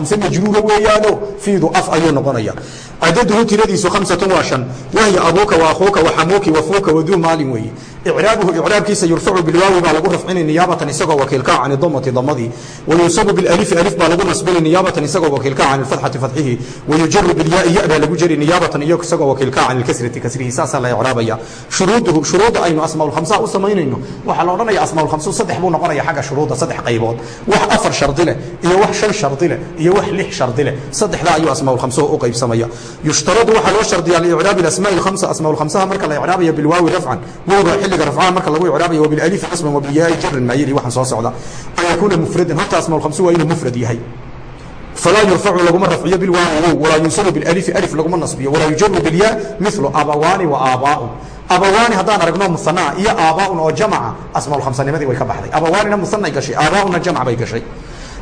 asmaaulkhamse majruura weeyaano fiidu af ayuu noqonaya. Cadaduhu tiradiisu khamsatun waa shan. Wahya abuuka wa akhuuka wa xamuuki wa fuuka waduu maalin weeye icraabuhu icraabkiisa yurfacu bilwaawi baa lagu rafcini niyaabatan isagoo wakiilkaa can damati damadi wayunsabu bilalifi alif baa lagu nasbini niyaabatan isagoo wakiilkaa can ilfatxati fatxihi. Wayujaru bilyaai ya baa lagu jeri niyaabatan iyo isagoo wakiilkaa can ilkasrati kasrihi. Saasaa la icraabaya. Shuruuduhu shuruudda aynu asmaaulkhamsa u samaynayno. Waxaa la odhanaya asmaaulkhamsu saddex buu noqonaya xagga shuruudda saddex qaybood. Wax afar shardi leh iyo wax shan shardi leh iyo wax lix shardi leh. Saddexdaa ayuu asmaaulkhamsaho u qaybsamaya. Yushtaradu waxaa loo shardiyaa liicraabi asmaai hamsa asmaaulkhamsaha marka la icraabaya bilwaawi rafcan wowga xilliga rafcaan marka lagu icraabayo wabilalifi qasban wabilyaai jaran maayiri waxaan soo socda. An yakuuna mufradan horta asmaaulkhamsu waa inuu mufrad yahay. Falaa yurfacu laguma rafciyo bilwaawi walaa yunsabu bilalifi alif laguma nasbiyo walaa yujaru bilyaa milu abawaani wa aabaa'un abawaani haddaan aragno musanaa iyo aabaaun oo jamaca asmaaulkhamsanimadii way ka baxday. Abawaanina musanay gashay aabaauna jamc bay gashay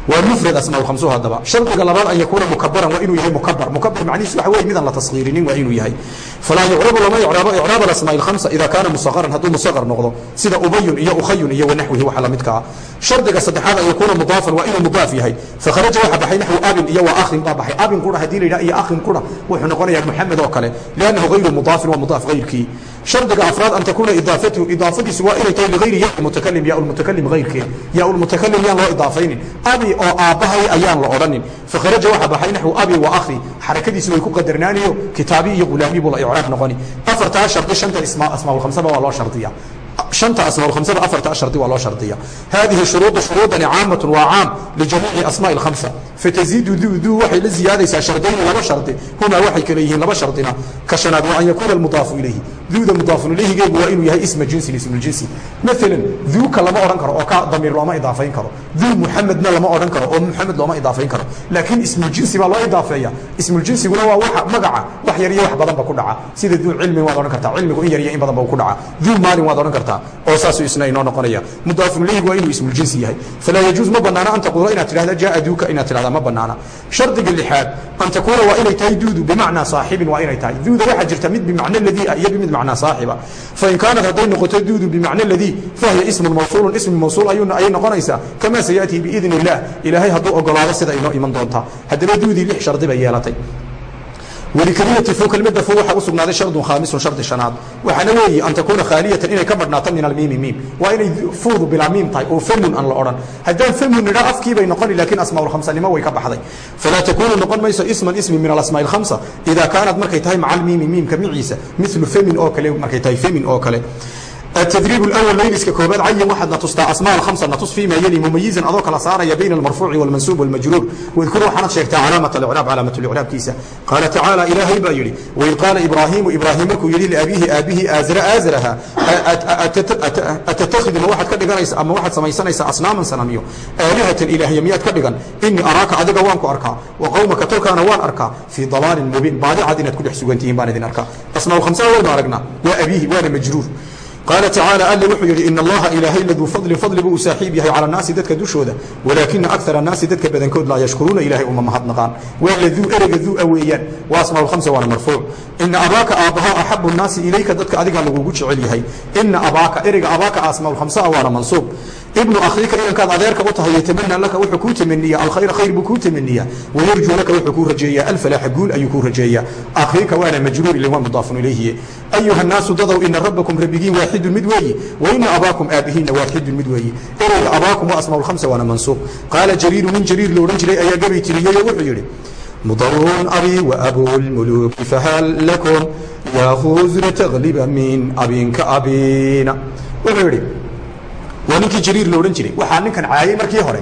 waa mufrad asmaaulkhamsu haddaba. Shardiga labaad an yakuuna mukabaran waa inuu yahay mukabar mukabar macnihiisu waxa weye midaan la taskhiirinin waa inuu yahay. Falaa yucrabu lama yucraabo icraab alasmaa ilkhamsa ida kaana musaqaran hadduu musaqar noqdo sida ubayun iyo ukhayun iyo wanaxwihi waxa lamidka ah shardiga saddexaad an yakuuna mudaafan waa inuu mudaaf yahay. Fakharaja waxa baxay naxwu abin iyo wa akhin baa baxay. Abin qura haddii la yidhaha iyo akhin qura wuxuu noqonayaa muxamed oo kale. Liannahu gayru mudaafin waa mudaaf gayrkii shardiga afraad an takuuna idaafatuhu idaafadiisu waa inay tahay ligayri ya mutakalim ya lmutakalim gayrkeed ya lmutakalim yaan loo idaafaynin abi oo aabbahay ayaan la odhanin fakharaja waxa baxay naxwu abi wa akhi xarakadiisu way ku qadarnaaniyo kitaabi iyo gulaami buu la icraab noqoni afartaa shardi shanta asmaaulkhamsaba waa loo shardiya شنت أسماء الخمسة أفرت أشرطي ولا شرطية هذه شروط شروط عامة وعام لجميع أسماء الخمسة ftziidu duduu waxay la ziyaadaysaa shardayni laba shardi humaa waxay kale yihiin laba shardina ka shanaad waa an yakuuna mudaafu ilayhi duuda mudaafun ilayhigeegu waa inuu yahay isma jinsin ismljinsi maala duuka lama odhan karo oo ka damiir looma idaafayn karo duu muxamedna lama odhan karo oo muxamed looma idaafayn karo laakiin ismuljinsi baa loo idaafeeya ismuljinsiguna waa wa magaca wax yar iyo wax badanba ku dhaca sida duu cilmin waad odhan kartaa cilmigu in yar iyo in badanba ku dhaca duu maalin waad odhan kartaa oo saasuu isna inoo noqonaya mudaafun ilayhigu waa inuu ismuljinsi yahay falaa yajuuz ma banaano an taquula inaad tidhahda jaaa duuka inaad tidhahda ma banaana. Shardiga lixaad an takuuna waa inay tahay duudu bimacnaa saaxibin waa inay tahay. Duuda waxaa jirta mid bimacna ladii ah iyo bimid macnaa saaxiba. Fain kaanat hadday noqoto duudu bimacna ladii fahiya ismun mawsuulun ismi mawsuul ayay noqonaysaa kamaa sayatii biidni illah ilaahay hadduu ogolaado sida inoo iman doontaa haddaba duudii lix shardi bay yeelatay wlkliyatu kelmada fuu waxaa u sugnaaday shardun khaamisun shardi shanaad. Waxaana weeye an takuuna khaaliyatan inay ka badhnaato min almiimi miim. Waa inay fuudu bilaa miim tahay oo famun aan la odhan. Haddaan famun nidha afkii bay noqoni lakiin asmaaulkhamsanimo way ka baxday. Falaa takuunu noqon mayso isman ismi min alasmaa lhamsa idaa kaanad markay tahay maca almiimi miimka maciisa milu famin oo kale markay tahay famin oo kale التدريب الأول ليلسك كوباد عين واحد نتصتا أسماء الخمسة نتص فيما يلي مميزا أذوك الأسارة بين المرفوع والمنسوب والمجرور واذكروا حنت شيخت علامة الإعراب علامة الإعراب كيسة قال تعالى إلهي بايلي وإذ قال إبراهيم إبراهيم كو يلي لأبيه آبيه آزر آزرها أتتخذ ما واحد كدغان أما واحد سميسان أصناما سنميو آلهة إلهية ميات كدغان إني أراك أدغ وانكو أركا وقومك تلك أنا وان أركا في ضلال مبين بعد عدنا كل حسوانتهم باندين أركا أسماء qaala tacaala alle wuxuu yidhi ina allaha ilaahay laduu fadlin fadli buu u saaxiib yahay cala annaasi dadka dushooda walaakina akar annaasi dadka badankood laa yashkuruuna ilaahay uma mahadnaqaan waa laduu erega duua weeyaan waa asmaaulamsa waana marfuuc ina abaaka aabbahaa axabu nnaasi ilayka dadka adigaa lagugu jecel yahay ina abaaka erega abaaka asmaaulkhamsaa waana mansuub ibnu akhiika inankaad adeerka u tahay yatamana laka wuxuu kuu tamaniya alkhayra khayr buu kuu tamaniyaa wayarjuu laka wuxuu kuu rajeeyaa alfalaaxa guul ayuu kuu rajeeyaa. Akhiika waana majruur ilin waa mudaafun ilayhi. Ayuha naasu dadow ina rabbakum rabbigiin waaxidun mid weeyi waina abaakum aabihiinna waaxidun mid weeyi. Erowga abaakum waa asmaaulkhamsa waana mansuub. Qaala jariiru nin jariir loodhan jiray ayaa gabay tiriyeyoo wuxuu yidhi mudarun abii waabulmuluuki fahal lakum yaa khusra tagliba min abinka abiina. Wuxuu yidhi waa ninkii jariir la odhan jiray. Waxaa ninkan caayay markii hore.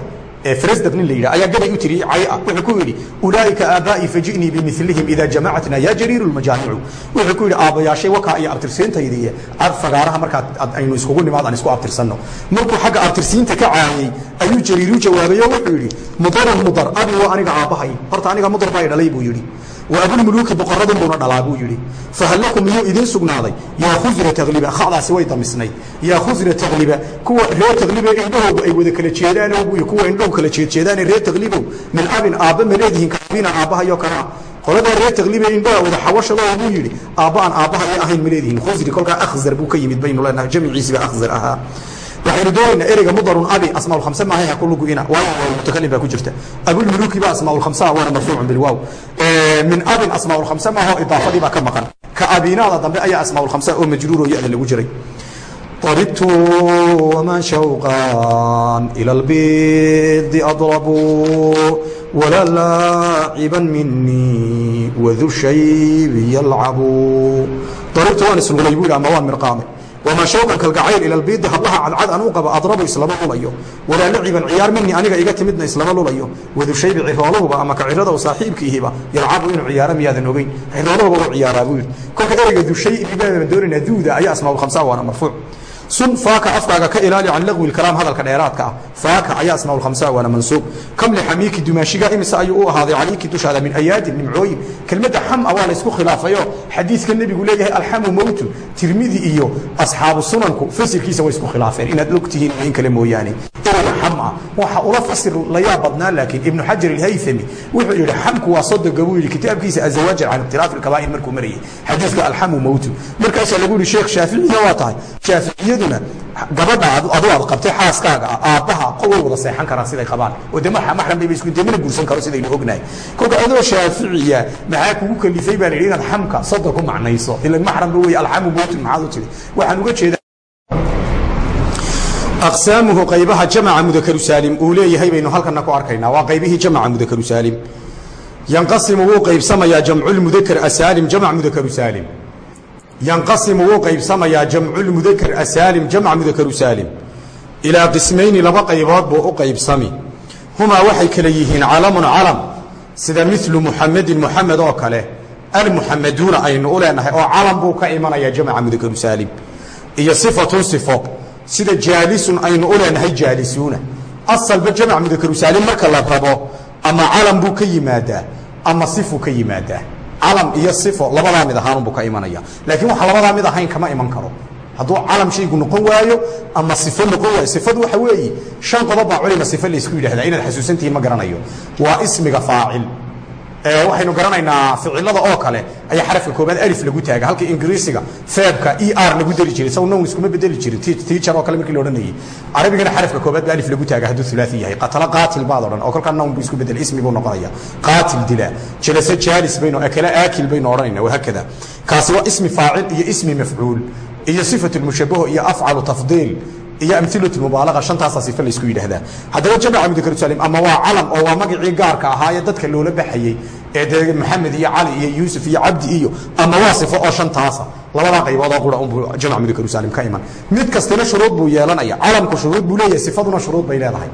Frasdab nin la yidhah ayaa gabay u tiri cay ah wuxuu ku yidhi ulaa'ika aabaa'i faji'nii bimilihim idaa jamacatna yaa jariiru lmajaamicu wuxuu ku yidhi aabbayaashay wakaa iyo abtirsiintaydiiye fagaaraha markaa aynu iskugu nimaad aan isku abtirsanno. Markuu xagga abtirsiinta ka caawiyey ayuu jariiru jawaabay oo wuxuu yidhi mudarun mudar abi waa aniga aabbahay. Horta aniga mudar baa i dhalay buu yidhi wa abulmuluuki boqoradun buuna dhalaa buu yidhi. Fahal lakum miyuu idiin sugnaaday? Yaa khusra tagliba khadaasi way damisnay yaa khusra tagliba kuwa reer taglibe indhahoogu ay wada kala jeedaanoo buy kuwa indhahu kala jeedjeedaane reer taglibow min abin aabba ma leedihiin kaabina aabbahayo kanaa qoladaa reer taglibe indhaha wada xawashadoo buu yidhi aabba aan aabbaha ay ahayn ma leedihiin. Khusri kolkaa akhzar buu ka yimid baynu leenahay jamiciisiba akhzar ahaa waxaynu doonaynaa ereyga mudarun abi asmaa khamse maahay ha ku luguina waayo mutakalim baa ku jirta abulmuluki ba asmaa khamsa waana marfuucun bilwaaw min abin asmaa khamse maaho idaafadii baa ka maqan ka abinaada dambe ayaa asmaa khamsa oo majruuro ya-da lagu jiray طربت وما شوقا إلى البيض أضرب ولا لاعبا مني وذو الشيب يلعب طربت وأنا سنغلي بولا أما وان مرقامي wamaa shawqan kalgacayl ila lbiidi hablaha cadcad anuu qaba adrabu islama lulayo walaa laciban ciyaar mini aniga iga timidna islama lulayo wadushaybi cirooluhuba ama ka cirada saaxiibkiihiba yalcabu inuu ciyaaro miyaadan ogeyn cirooluhuba u ciyaaraa buu yidhi kolka ereyga dushaybi baan doonaynaa duuda ayaa asmaabulkhamsa waana marfuuc sun faaka afkaaga ka ilaali can lagwi kalaam hadalka dheeraadka ah. Faaka ayaa asmaa khamsa waana mansuub. Kam lixamiiki dumaashiga imise ayuu u ahaaday calayki dushaada min ayaadin nimcooyin kelmadda xama waa la isku khilaafayo. Xadiidka nebigu leeyahay alxamu mowtu tirmidi iyo asxaabu sunanku fasirkiisa way isku khilaafeen. Inaad og tihiin in kale mooyaane. Xama waxa ula fasir layaa badnaa laakiin ibnu xajar alhaythami wuxuu yidhi xamku waa sodoga buu yidhi kitaabkiisa azawaajir can ikhtilaafi alkabaa'ir markuu marayay. Xadiidka alxamu mowtu markaasaa lagu yidhi sheekh shaaficina waa tahay shaaficiyaduna gabadha adu aad qabtay xaaskaaga ah aabbaha way wada seexan karaan siday qabaan. Oo de maxram bayba isku demana guursan karo sidaynu ognahay. Kolka adoo shaaficiya maxaa kugu kalifay baa la yidhi inaad xamka soddon ku macnayso ila maxramba wey alxamu mowtun maxaad u tiri waxaan uga jeedaa aqsaamuhu qaybaha jamaca mudakaru saalim uu leeyahay baynu halkana ku arkaynaa. Waa qaybihii jamaca mudakaru saalim yanqasimu wuu qaybsamayaa jamculmudakar asaalim jamac mudakaru saalim yanqasimu wuu qaybsamayaa jamculmudakar asaalim jamc mudakaru saalim ilaa qismayni laba qaybood buu u qaybsami. Humaa waxay kale yihiin calamun calam sida milu muxamedin muxamed oo kale. Almuxamaduuna aynu u leenahay oo calam buu ka imanaya jamca mudakaru saalim iyo sifatun sifo sida jaalisun aynu u leenahay jaalisuuna. Asalba jamc mudakaru saalim marka la rabo ama calam buu ka yimaadaa ama sifu ka yimaadaa calam iyo sifo labadaa mid ahaanunbuu ka imanaya. Laakiin waxa labadaa mid ahayn kama iman karo. Hadduu calam shaygu noqon waayo ama sifo noqon waayo sifadu waxa weeye shan qodob baa culima sifo laysku yidhahdaa inaad xasuusantihiin ma garanayo. Waa ismiga faacil waxaynu garanaynaa ficilada oo kale ayaa xarafka koobaad alif lagu taaga halka ingiriisiga feebka e r lagu dari jiray saw nown iskuma bedeli jirin tiijar oo kale markii la odhanayay. Carabigana xarafka koobaad ba alif lagu taaga hadduu thulaathi yahay. Qatala qaatil baad odhan oo kolkaa nown buu isku bedel ismi buu noqonaya qaatil dila jalase jaalis baynu akala aakil baynu odhanayna wahaakada kaasi waa ismi faacil iyo ismi mafcuul iyo sifatu lmushabaho iyo afcalu tafdiil iyo amilat mubaalaga shantaasaa sifa laysku yidhaahdaa haddaba jamca mudakar salim ama waa calam oo waa magacii gaarka ahaa ee dadka loola baxayey ee dee maxamed iyo cali iyo yuusuf iyo cabdi iyo ama waa sifo oo shantaasa. Labadaa qaybood oo qura unbuu jamc mudakar salim ka iman. Mid kastana shuruud buu yeelanaya. Calamku shuruud buu leeyahay sifaduna shuruud bay leedahay.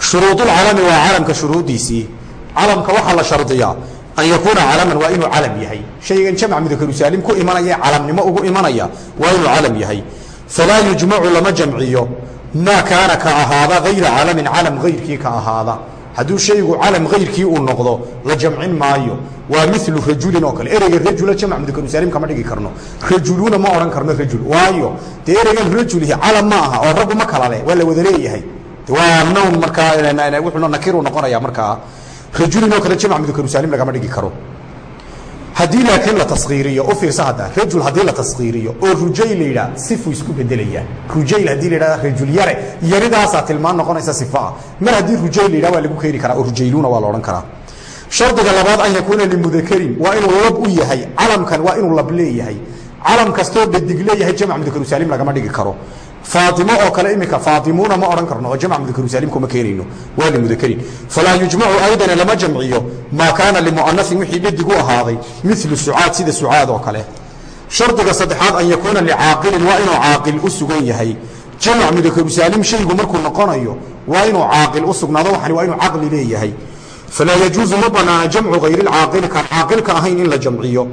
Shuruudulcalami waa calamka shuruuddiisii. Calamka waxaa la shardiyaa an yakuuna calaman waa inuu calam yahay. Shaygan jamc mudakaru saalim ku imanaya calamnimo ugu imanaya waa inuu calam yahay falaa yujmacu lama jamciyo. Maa kaana ka ahaada hayra calamin calam hayrkii ka ahaada. Hadduu shaygu calam hayrkii uu noqdo la jamcin maayo. Waa milu rajulin oo kale. Ereyga rajula jamc mudakaru saalim kama dhigi karno. Rajuluuna ma odhan karno rajul. Waayo dee ereygan rajulihi calam ma aha oo raggu ma kala leh waa la wada leeyahay. Waa nown markaa wuxuuna nakiru noqonaya markaa. Rajulin oo kale jamc mudakaru saalim lagama dhigi karo haddii laakiin la taskiiriyo u fiirsa hadda rajul haddii la taskiiriyo oo rujayl la yidhaha sifuu isku bedelaya rujayl haddii la yidhahda rajul yare. Yaridaasaa tilmaan noqonaysa sifa ah. Mar haddii rujayl la yidhaha waa lagu keeni karaa oo rujayluuna waa la odhan karaa. Shardiga labaad an yakuuna limudakarin waa inuu lab u yahay calamkan waa inuu lab leeyahay. Calam kastoo dhadig leeyahay jamc mudakaru saalim lagama dhigi karo faaimo oo kale imika faaimuuna ma odhan karno oo jamc mudakaru saalim kuma keenayno. Waa limudakarin falaa yujmacu aydan lama jamciyo. Maa kaana limu'anasin wixii dhadig ahaaday. Milu sucaad sida sucaad oo kale. Shardiga saddexaad an yakuuna licaaqilin waa inuu caaqil u sugan yahay. Jamac mudakaru saalim shaygu markuu noqonayo waa inuu caaqil u sugnaado waxani waa inuu caqli leeyahay. Falaa yajuusu ma banaana jamcu hayri lcaaqili kaan caaqilka ahayn in la jamciyo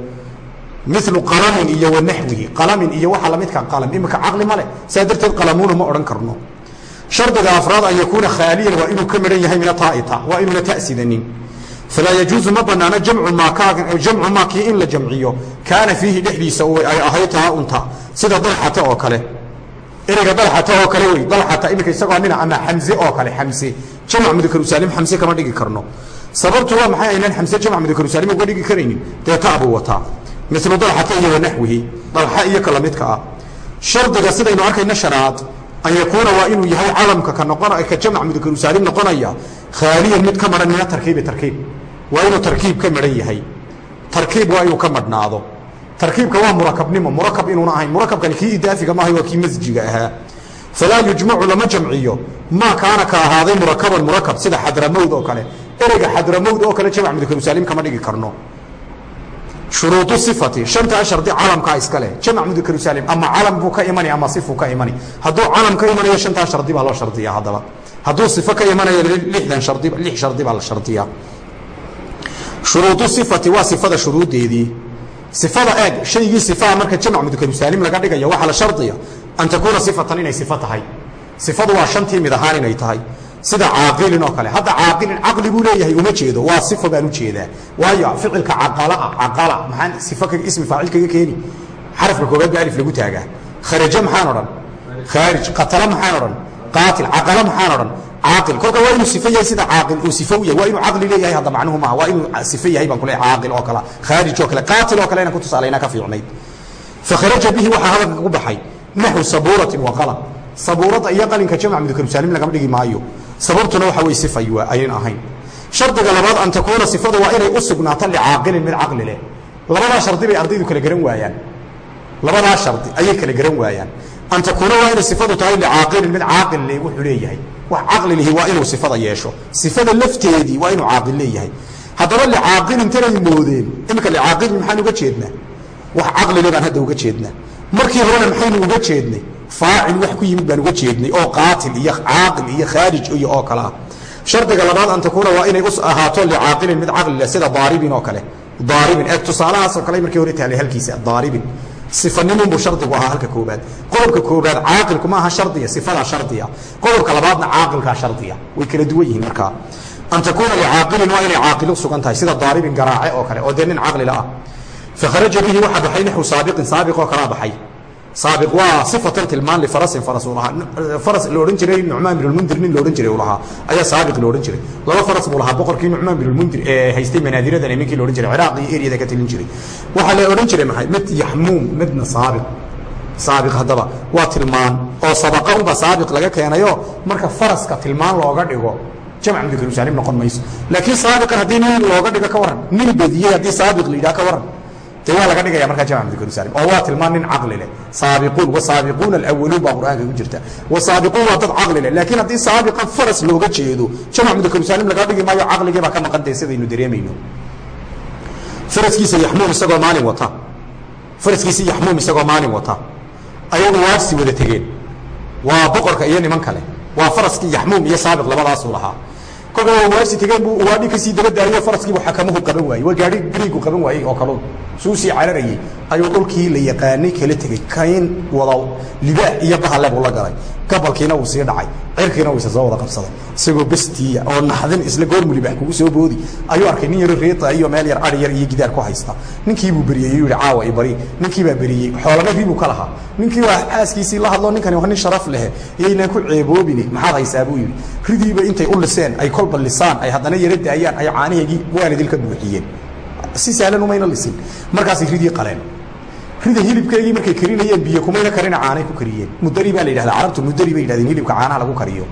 milu qalamin iyo wanaxwihi qalamin iyo waxa lamidka qalam imika caqli male saa darteed qalamuuna ma odhan karno. Shardiga afraad an yakuuna khaaliyan waa inuu ka maran yahay min ataaita waa inuuna ta'sidanin. Falaa yajuusu ma banaano jamcu maa kii in la jamciyo. Kaana fiihi dhexdiisa ay ahayd taa unta. Sida dalxata oo kale. Ereyga dalxata oo kale wey. Dalxata iminka isagoo nina ama xamze oo kale xamse. Jamc mudakaru saalim xamse kama dhigi karno. Sababtu waa maxay aynaan xamse jamc mudakaru saalim uga dhigi karaynin? Dee ta buu wataa milu dalxata iyo wanaxwihi dalxa iyo ka lamidka ah. Shardiga sidaynu arkayna shanaad an yakuuna waa inuu yahay calamka ka jamc mudakaru saalim noqonaya. Khaaliyan mid ka maran tarkiibi tarkiib waa inuu tarkiib ka maran yahay. Tarkiib waa inuu ka madhnaado tarkiibka waa murakabnimo murakab inuuna ahayn. Murakabkani kii idaafiga maahay waa kii masjiga ahaa. Falaa yujmacu lama jamciyo. Maa kaana ka ahaaday murakaban murakab sida xadramowd oo kale. Ereyga xadramowd oo kale jamc mudakaru saalim kama dhigi karno shuruudu sifati shantaa shardi calamkaa iska leh jamc mudakaru saalim ama calam buu ka imani ama sifuu ka imani hadduu calam ka imanayo shantaa shardi baa loo shardiya haddaba hadduu sifo ka imanayo lixdan shardi lix shardi baa la shardiyaa shuruudu sifati waa sifada shuruuddeedii sifada eeg shaygii sifaha marka jamc mudakaru saalim laga dhigayo waxaa la shardiya an takuuna sifatan inay sifo tahay sifadu waa shantii mid ahaan inay tahay sida caaqilin oo kale. Hadda caaqilin caqli buu leeyahay uma jeedo. Waa sifo baan u jeedaa. Waayo ficilka caqalaa caqala maxaan ismi faacil kaga keeni? Xarafka koobaad baa alif lagu taagaa. Kharaja maxaan odhan? Khaarij. Qatala maxaan odhan? Qaatil. Caqala maxaan odhan? Caaqil. Kolka waa inuu sifo yahay sida caaqil uu sifo u yahay. Waa inuu caqli leeyahay hadda macnuhu maaha. Waa inuu sifo yahay baan kule caaqil oo kale. Khaarij oo kale. Qaatil oo kale inaan ku tusaalaynaa ka fiicnayd. Fakharaja bihi waxaa hadalka ku baxay. Naxu sabuuratin wa qalam. Sabuurada iyo qalinka jamc mudakaru saalim lagama dhigi maayo sababtuna waxa wey sifay waa ahayn. Shardiga labaad an takuuna sifadu waa inay u sugnaato licaaqilin mid caqli leh. Labadaa shardi bay ardaydu kala garan waayaan. Labadaa shardi ayay kala garan waayaan. An takuuna waa inay sifadu tahay licaaqilin mid caaqil leh wuxuu leeyahay. Wax caqli lihi waa inuu sifada yeesho. Sifada lafteedii waa inuu caaqil leeyahay. Haddaba licaaqilin tanay moodeen. Iminka licaaqilin maxaan uga jeednaa? Wax caqli le baan hadda uga jeednaa. Markii horena maxaynu uga jeednay faacil wax ku yimid baan uga jeednay oo qaatil iyo caaqil iyo khaarij iyo oo kale ah shardiga labaad an takuuna waa inay u ahaato licaaqilin mid caqli leh sida daaribin oo kale. Daaribin eeg tusaalahaasoo kale markii hore taalay halkiisa daaribin sifanimun buu shardigu ahaa halka koobaad qodobka koobaad caaqilku ma aha shardiya sifadaa shardiya. Qodobka labaadna caaqilkaa shardiya. Way kala duwan yihiin markaa. An takuuna licaaqilin waa inay caaqil sugan tahay sida daaribin garaace oo kale oo dee nin caqlila ah. Fakharaja bihi waxaa baxay naxwu saabiqin saabiq oo kalaa baxay saabiq waa sifatan tilmaan lifarasin faras uu lahaa. Faras la odhan jiray nucmaan bin lmundir nin la odhan jiray uu lahaa. Ayaa saabiq la odhan jiray. Laba faras buu lahaa boqorkii nucmaan bin lmundir ee haystay manaadiradan ninkii la odhan jiray ciraaq iyo eriyada ka talin jiray. Waxaa la odhan jiray maxay? Mid yaxmuum midna saabiq. Saabiq haddaba waa tilmaan oo sabaqa unba saabiq laga keenayo marka faraska tilmaan looga dhigo jamc mudakaru saalim noqon mayso. Laakiin saabiqan haddii nin looga dhigo ka waran nin bediyey haddii saabiq la yidhaha ka waran de waa laga dhigaya markaa jamc mudakaru saalim oo waa tilmaan nin caqli leh saabiquun wasaabiquuna alawaluun baa qur'aanka ku jirta wasaabiquun waa dad caqli leh laakiin haddii saabiqan faras looga jeedo jamc mudakaru saalim laga dhigi maayo caqligii baa ka maqan dee sidaynu dareemayno faraskiisa yaxmuum isagoo maalin wata. Faraskiisa yaxmuum isagoo maalin wata. Ayagu waarsi wada tegeen waa boqorka iyo niman kale waa faraskii yaxmuum iyo saabiq labadaasuu lahaa kolka waa waarsi tegeen buu waadhi ka sii daba daariyo faraskiibu xakamuhu qaban waayey waa gaari griigu qaban waayey oo kalun suu sii cararayey ayuu dhulkii la yaqaanay kala tegey kayn wada libaax iyo bahale buu la galay. Gabalkiina wuu sii dhacay cirkiina wuu isa wada qabsaday. Isagoo bestiya oo naxdin isla goormu kugu soo boodi. Ayuu arkay nin yaro reeta iyo meel yar ari yar iyo gidaar ku haysta. Ninkii buu beriyey caawa i bari. Ninkii beriyey xoolaba ribuu ka lahaa. Ninkii waa xaaskiisii la hadlo ninkani waa nin sharaf lehe iyaynaan ku ceeboobine maxaad haysaa? buu yidhi. Ridiiba intay u liseen ay kolba lisaan ay haddana yaro daayaan ay caanaheygii waalidil ka buuxiyeen si sahlan umayna lisin. Markaasay ridii qaleen rida hilibkeygii markay karinayeen biyo kumayna karina caanay ku kariyeen. Mudari baa la yidhahda carabtu mudari bay yidhahdeen hilibka caanaha lagu kariyo.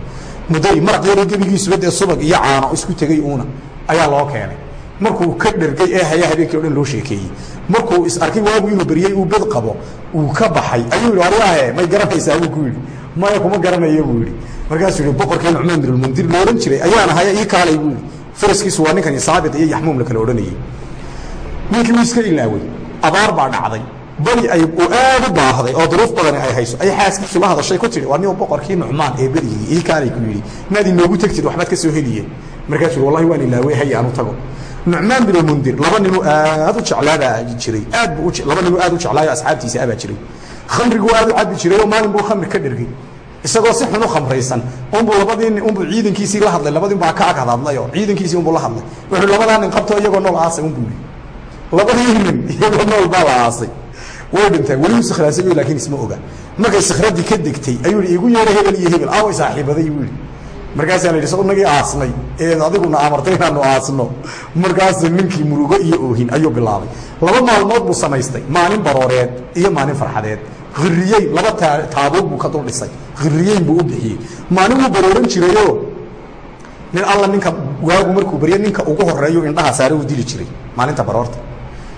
Mudari maraq yaro gebigiisuba dee subag iyo caano isku tegey uuna ayaa loo keenay. Markuu ka dhergay ee haya habeenkii o dhan loo sheekeeyey. Markuu is arkay waagu inuu beriyey uu bed qabo uu ka baxay. Ayuu yidhi waryaahe may garanaysaa buu ku yidhi. Maya kuma garanayo buu yidhi. Markaasuu yidhi boqorkii nucmaan binulmundir la odhan jiray ayaan ahaya ii kaalay buu yidhi. Faraskiisu waa ninkan saabiq iyo yaxmuum la kala odhanayey ninkii wuu iska ilaawey abaar baa dhacday beri ay uu aad u baahday oo duruuf badani ay hayso. Ay xaaskiisu la hadashay ku tihi waa nin boqorkii nucmaan ee berigii ii ku yidhi maad inoogu tegtid waxbaad ka soo heliyeen markaasuu wallahi waan ilaawey hay aanu tago. Nucmaan bin mundir laba ninuu aad u jeclaabaa jiray aad bu laba ninuu aad u jeclaayo asxaabtiisa abaa jiray. Khamriguu aad u cabi jiray oo maalin buu khamri ka dhergay. Isagoo si xun u khamraysan unbuu labadii unbuu ciidankiisii la hadlay labadii baa ka ag hadadlay oo ciidankiisii unbuu la hadlay. Wuxuu labadaa nin qabto iyagoo nool aasay unbuu yidhi labadii nin iyagoo nool baa la aasay. Way dhinteen welibu sikhraasay laakiin isma oga. Markay sikhradii ka degtay ayuu yidhi igu yeedha hebel iyo hebel. Aaway saaxiibaday buu yidhi. Markaasaa la yidhi so nagii aasnay ee adiguna amartay inaanu aasno. Markaasu ninkii murugo iyo oohin ayuu bilaabay. Laba maalmood buu samaystay maalin barooreed iyo maalin farxadeed. Hiriyeyn laba taabuug buu ka dul dhisay. Hiriyeyn buu u bixiyey. Maalin wuu barooran jirayoo nin alla ninka waagu markuu baryo ninka ugu horeeyo indhaha saare uu dili jiray maalinta baroorta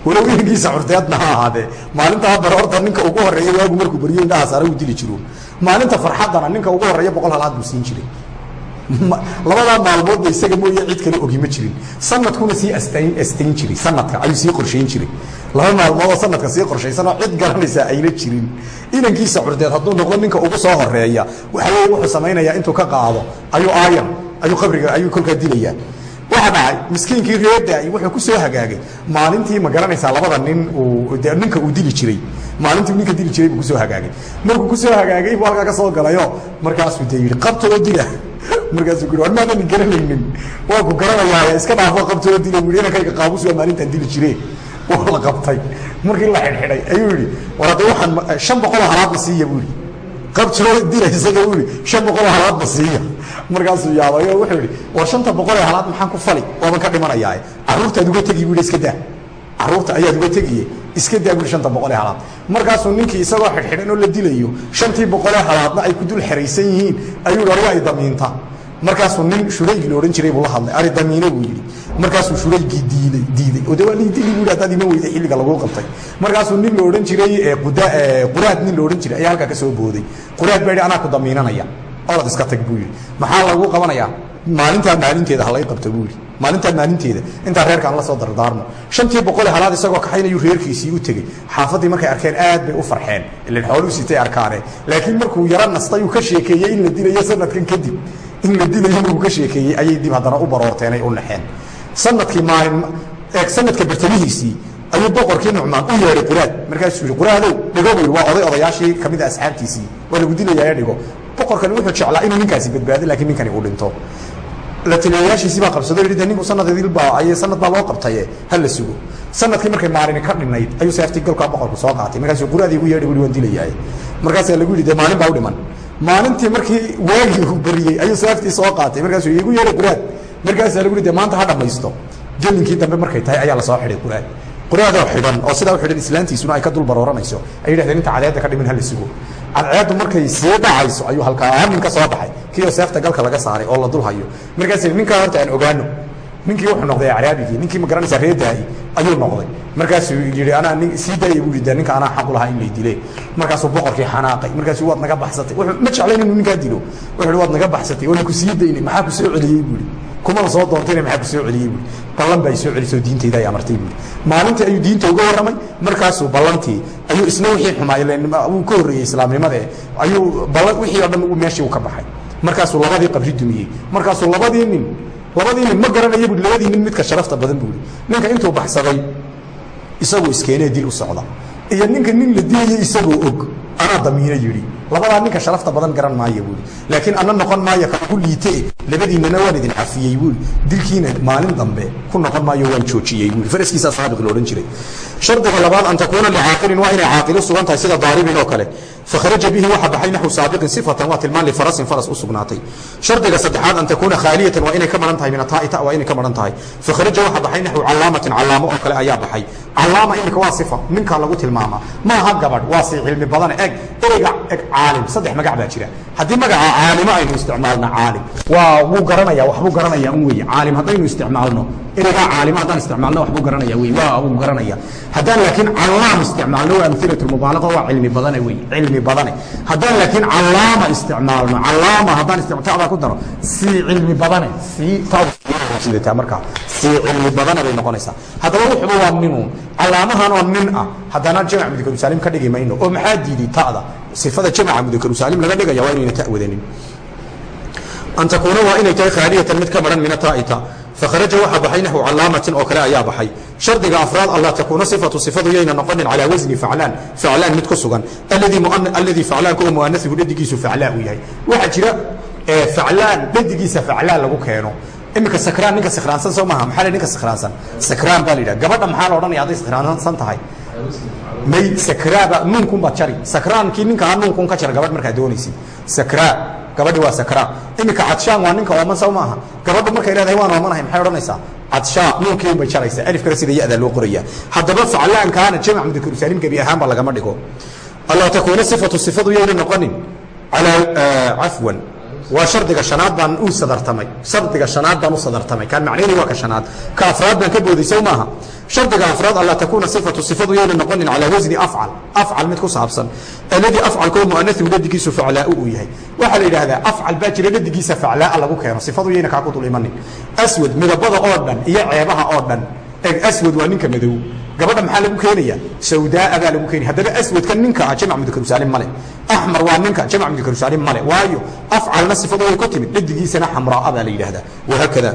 walow inankiisa curteedna ha ahaadee maalintaa baroorta ninka ugu horreeya waagu markuu baryo indhaha saare uu dili jiro. Maalinta farxaddana ninka ugu horreeya boqol halaad buu siin jiray. Labadaa maalmoodba isaga mooye cid kale ogi ma jirin. Sanadkuna sii astain astayn jiray. Sanadka ayuu sii qorshayn jiray. Laba maalmoodoo sanadka sii qorshaysanoo cid garanaysaa ayna jirin. Inankiisa curdeed hadduu noqdo ninka ugu soo horreeya waxa weye wuxuu samaynayaa intuu ka qaado. Ayuu aayan ayuu qabriga ayuu kolkaa dilayaa waxa dhacay miskiinkii reedaay wuxuu ku soo hagaagay. Maalintii ma garanaysaa labada nin ninka uu dili jiray. Maalintii ninka dili jiray buu ku soo hagaagay. Markuu ku soo hagaagay buu halkaa ka soo galayo markaasuu dee yidhi qabtoo dila. Markaasuu ku war maadani garanaynin. Waa ku garanayaa iska dhaafo qabtoo dila. Bu inankayga qaabus waa maalintaan dili jire waa la qabtay. Markii la xidhxidhay ayuu yidhi war hadda waxaan shan boqoloo halaadna siiya buu yidhi qabtoo dila isaga yidhi shan boqoloo halaadna siiya. Markaasuu yaabay wuxuu yidhi war shanta boqol ee halaad maxaan ku fali? Waaban ka dhimanayaa carruurtaad uga tegi buu yidhi iska daa. Carruurta ayaad uga tegiye iska daa bui shanta boqol ee halaad. Markaasuu ninkii isagoo xidhxidhan oo la dilayo shantii boqolee halaadna ay ku dul xeraysan yihiin ayuu ar waa damiinta. Markaasuu nin shurayg la odhan jiray buu la hadlay ari damiine buu yidhi markaasuu shuraygii diiday oo de waa lii dili bui weyday xilliga laguu qabtay. Markaasuu nin la odhan jiray quraad nin la odhan jiray ayaa halkaa ka soo booday. Quraad baa yidhi anaa ku damiinanaya. Orad iska tag buu yidhi. Maxaa lagu qabanayaa? Maalintaa maalinteeda halay qabto buu yidhi. Maalintaa maalinteeda. Intaa reerkaan la soo dardaarmo shantii boqole halaad isagoo kaxaynayuu reerkiisii u tegey. Xaafaddii markay arkeen aad bay u farxeen. Ilan xooluu sitay arkaane. Laakiin markuu yaro nastay uu ka sheekeeyey in la dilayo sanadkan kadib. In la dilayo markuu ka sheekeeyey ayay dib haddana u baroorteen ay u naxeen sanadka bartamihiisii ayuu boqorkii nucmaan u yeedhay quraad. Markaasuu yihi quraadow dhigo yidhi waa oday odayaashii ka mid a asxaabtiisii. Waa lagu dilayaa dhigo. Boqorkani wuxuu jeclaa inuu ninkaasi badbaado laakiin ninkani uu dhinto. La taliyayaashiisii baa qabsado yidhi de ninku sanadidilbaa ay sanad baa loo qabtaye? Ha la sugo. Sanadkii markay maalini ka dhinayd ayuu seeftii galkaa boqorku soo qaatay. Markaasuu quraadii ugu yeedhay bui waan dilayaay markaasaa lagu yidhi de maalin baa u dhiman. Maalintii markii waagii uu beriyey ayuu seeftii soo qaatay. Markaasuu igu yeedhay quraad markaasaa lagu yidhi de maanta ha dhammaysto gelinkii dambe markay tahay ayaa la soo xidhay quraad quraadoo xidhan oo sidaa u xidhan islaantiisuna ay ka dul barooranayso ay yidhahdeen inta cadeedda ka dhimin ha la sugo cadceeddu markay sii dhacayso ayuu halkaa nin ka soo baxay. Kiioo seefta galka laga saaray oo la dul hayo markaas ninkaa horta aan ogaano. Ninkii wuxuu noqday acraabigii. Ninkii ma garanaysaa reedaai ayuu noqday. Markaasuu yidhi anaa ni sii daaya buu yidhi ninka anaa xaqu lahaa in lay dile markaasuu boqorkii xanaaqay. Markaasuu waad naga baxsatay. Wuxuu ma jeclayn inuu ninkaa dilo. Wuxuu waad naga baxsatay. Waana ku sii daynay maxaa ku soo celiyey? Buu yidhi kumana soo doontayna maxaa ku soo celiyey buui ballan baa soo celisoo diintayda ay amartay buui maalintii ayuu diinta uga warramay markaasuu ballantii ayuu isna wixii xumaay wuu ka horreeyey islaamnimada ayuu ballan wixii o dhan meeshii u ka baxay. Markaasuu labadii qabri dumiyey. Markaasuu labadii nin labadii nin ma garanaya bui labadii nin midka sharafta badan buui ninka intuu baxsaday isagoo iskeenee dil u socda. Iyo ninka nin la dilayo isagoo og anaa damiino yidhi labadaa ninka sharafta badan garan maaya buui laakiin ana noqon maayo ka ku liite labadiinana waan idin cafiyey buui dilkiina maalin dambe ku noqon maayo waan joojiyey buui faraskiisaa saabiq la odhan jiray. Shardiga labaad an takuuna licaaqilin waa inay caaqilo sugan tahay sida daaribin oo kale. Fakharaja bihi waxa baxay naxwu saabiqin sifatan waa tilmaan lifarasin faras u sugnaatay. Shardiga saddexaad an takuuna khaaliyatan waa inay ka maran tahay min ataa'ita waa inay ka maran tahay. Fakharaja waxa baxay naxwu calaamatin calaamo oo kale ayaa baxay. Calaama iminka waa sifa ninka lagu tilmaama. Ma aha gabadh waa si cilmi badane eg ereyga caalim saddex magac baa jira. Haddii magaca caalimo aynu isticmaalna caalim. Waa wuu garanaya waxbuu garanaya un weeye caalim haddaynu isticmaalno ereygaa caalimo haddaan isticmaalno waxbuu garanaya wey waa wuu garanaya. Haddaan laakiin callaam isticmaalno waa amhilatu lmubaalaqa waa cilmi badane wey cilmi badane. Haddaan laakiin callaama isticmaalno callaama haddaan isticmaalno ku daro. Si cilmi badane si sidataa markaa sii cilmi badana bay noqonaysaa. Haddaba wuxuba waa minuun calaamahan oo nin ah. Haddana jamc mudakarsaalim ka dhigi mayno oo maxaa diiday ta'da? Sifada jamca mudakarsaalim laga dhigaya waa inayna ta wadanin an takuuna waa inay tahay khaaliyatan mid ka maran min ataa'ita fakharaja waxaa baxay naxwu calaamatin oo kale ayaa baxay. Shardiga afraad alla takuuna sifatu sifadu yayna noqonin calaa wasni faclaan faclaan mid ku sugan. Alladii faclaanka oo muanasihu dhadigiisu faclaa uu yahay. Waxaa jira faclaan dhadigiisa faclaan lagu keeno iminka sakraan ninka sakraansan soo maaha maxaa la ninka sakraansan? Sakraan baa la yidhaha gabadha maxaa la odhanaya hadday sakraansan tahay? May sakraaba nuunkun baad jari. Sakraankii ninka ha nuunkun ka jar gabadh markaad doonaysid. Sakraa gabadhi waa sakraa. Iminka cadshaan waa ninka ooman sow maaha. Gabadhu markay leedahay waan oomanahay maxay odhanaysaa? Cadshaa nuunkii un bay jaraysaa. Alifkana sida ya-da loo qoraya haddaba faclaankaana jamac mudakarsaalim gebi ahaanba lagama dhigo. Alla takuuna sifatu sifadu yayna noqonin. Calaa cafwan waa shardiga shanaad baan u sadartamay. Shardiga shanaad baan u sadartamay. Kaan macnayni waa ka shanaad. Ka afraad baan ka booday maaha. Shardiga afraad alla takuuna sifatu sifadu yayna noqonin calaa wasni afcal. Afcal mid ku saabsan. Alladii afcalkoo muanasihu dhadigiisu faclaa uu yahay. Waxaa la yidhaahdaa afcal baa jira dhadigiisa faclaa lagu keeno. Sifadu yayna kaa ku dul imanin aswad midabada oo dhan iyo ceebaha oo dhan eg aswad waa ninka madow. Gabadha maxaa lagu keenaya sawdaaa baa lagu keenaya. Haddaba aswadka ninka ah jamc mudakarsaalim male axmar waa ninka jamc mudakarsaalim male waayo afcalna sifadu way ku timid. Dhadigiisana xamraa baa la yidhahdaa wahaakada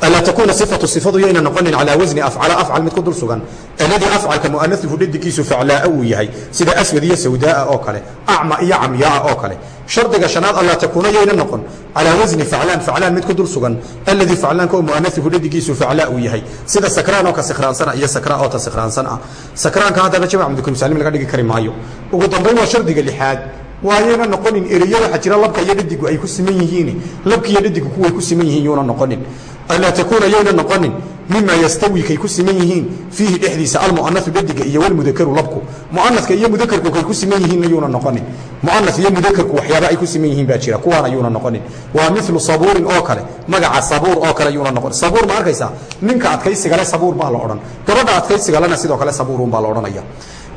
alaa takuuna sifatu sifadu yayna noqonin calaa wasni afcala afcal mid ku dul sugan alladii afcalka muanasihu dhadigiisu faclaaa uu yahay sida aswad iyo sawdaaa oo kale acma iyo camyaaa oo kale shardiga shanaad allaa takuuna yayna noqon calaa wasni faclaan faclaan mid ku dul sugan alladii faclaanka oo muanasihu dhadigiisu faclaa uu yahay sida sakraan oo ka sikraansana iyo sakraa oo ta sikraansan ah sakraanka haddaba jamc mudakarsaalim laga dhigi kari maayo ugu dambayn waa shardiga lixaad waayayna noqonin ereyo waxaa jira labka iyo dhadigu ay ku siman yihiin labka iyo dhadigu kuway ku siman yihiin yuuna noqonin anlaa takuuna yayna noqonin mima yastawi kay ku siman yihiin fiihi dhexdiisa almuanau dhadiga iyo walmudakaru labku muanaka iyo mudakarku kay ku siman yihiin ayuuna noqonin muana iyo mudakarku waxyaaba ay ku siman yihiin baa jira kuwaan ayuuna noqonin waa milu sabuurin oo kale magaca sabuur oo kale ayuuna noqon sabuur ma arkaysaa ninka adkaysigale sabuur baa la odhan gabadha adkaysigalena sidoo kale sabuurun baa la odhanaya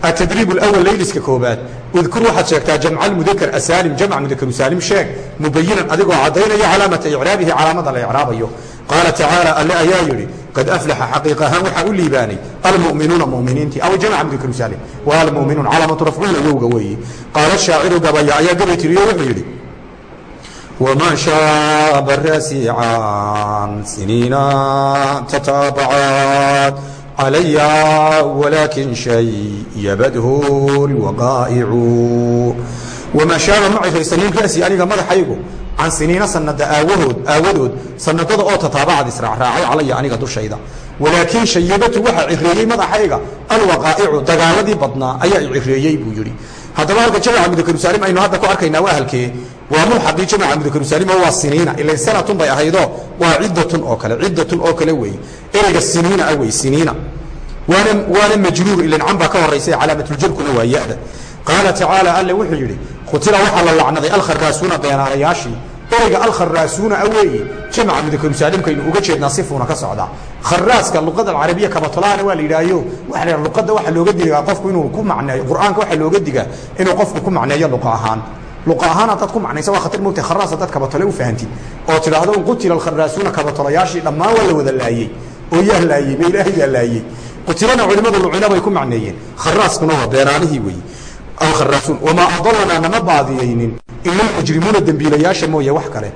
atadriib اwl layliska koobaad udkur waxaad sheegtaa jamca mudakr asaalim jamca mudakru saalim sheeg mubayinan adigoo caddaynaya calaamata icraabihi calaamada la icraabayo qaala tacaala alle ayaa yidhi qad aflaxa xaqiiq ahaan waxaa u liibaanay almuminuuna muminiintii aw jamaca bikrusaale waa almuminuun calaamatu rafciina yowga weeye qaala shaaciru gabaya ayaa gabi tiriyo wuxuu yidhi waman shaaa bara siniina tataabacaad calaya walaakin shay yabadhu lwaqaa'icu. Wamaa shaaba ma ciraysanin ra'sii aniga madaxaygu can siniina sanada aawahood aawadood sanadada oo tataabacad israacraacay calaya aniga dushayda. Walaakiin shayabatu waxaa cireeyey madaxayga alwaqaa'icu dagaaladii badnaa ayaa cireeyey buu yidhi. Haddaba halka jamca mudakarsaalim aynu hadda ku arkaynaa waa halkee waa mulxaqii jamca mudakarsaalim oo waa siniina ilan sanatun bay ahaydoo waa ciddatun oo kale ciddatun oo kale weeye. Ereyga siniina ah wey siniina. Waana waana majruur ilan can baa ka horaysa calaamatljarkuna waa ya-da. Qaala tacaala alle wuxuu yidhi qutila waxaa la lacnaday alkharaasuuna beenaalayaashii ereyga alkharaasuuna a weeye jamca mudakarsaalimkaynu uga jeednaa sifuuna ka socdaa kharaaska luqada alcarabiya kabatolaana waa la yidhaayo waa la luqadda waxaa looga digaa qofku inuu ku macneeyo qur'aanka waxaa looga digaa inuu qofku ku macneeyo luqa ahaan. Luqa ahaan haddaad ku macnaysa waa khatar mogta kharaas haddaad kabatole u fahantid oo tidhaahdo qutila alkharaasuuna kabatolayaashii dhammaan waa la wada laayey oo yaa laayey ma ilaahay baa laayey qutilana culimadu lucina bay ku macneeyeen. Kharaaskuna waa beenaalihii weeye alkharaasuun wamaa adalanaa nama baadiyaynin ila almujrimuuna dembiilayaasha mooye wax kale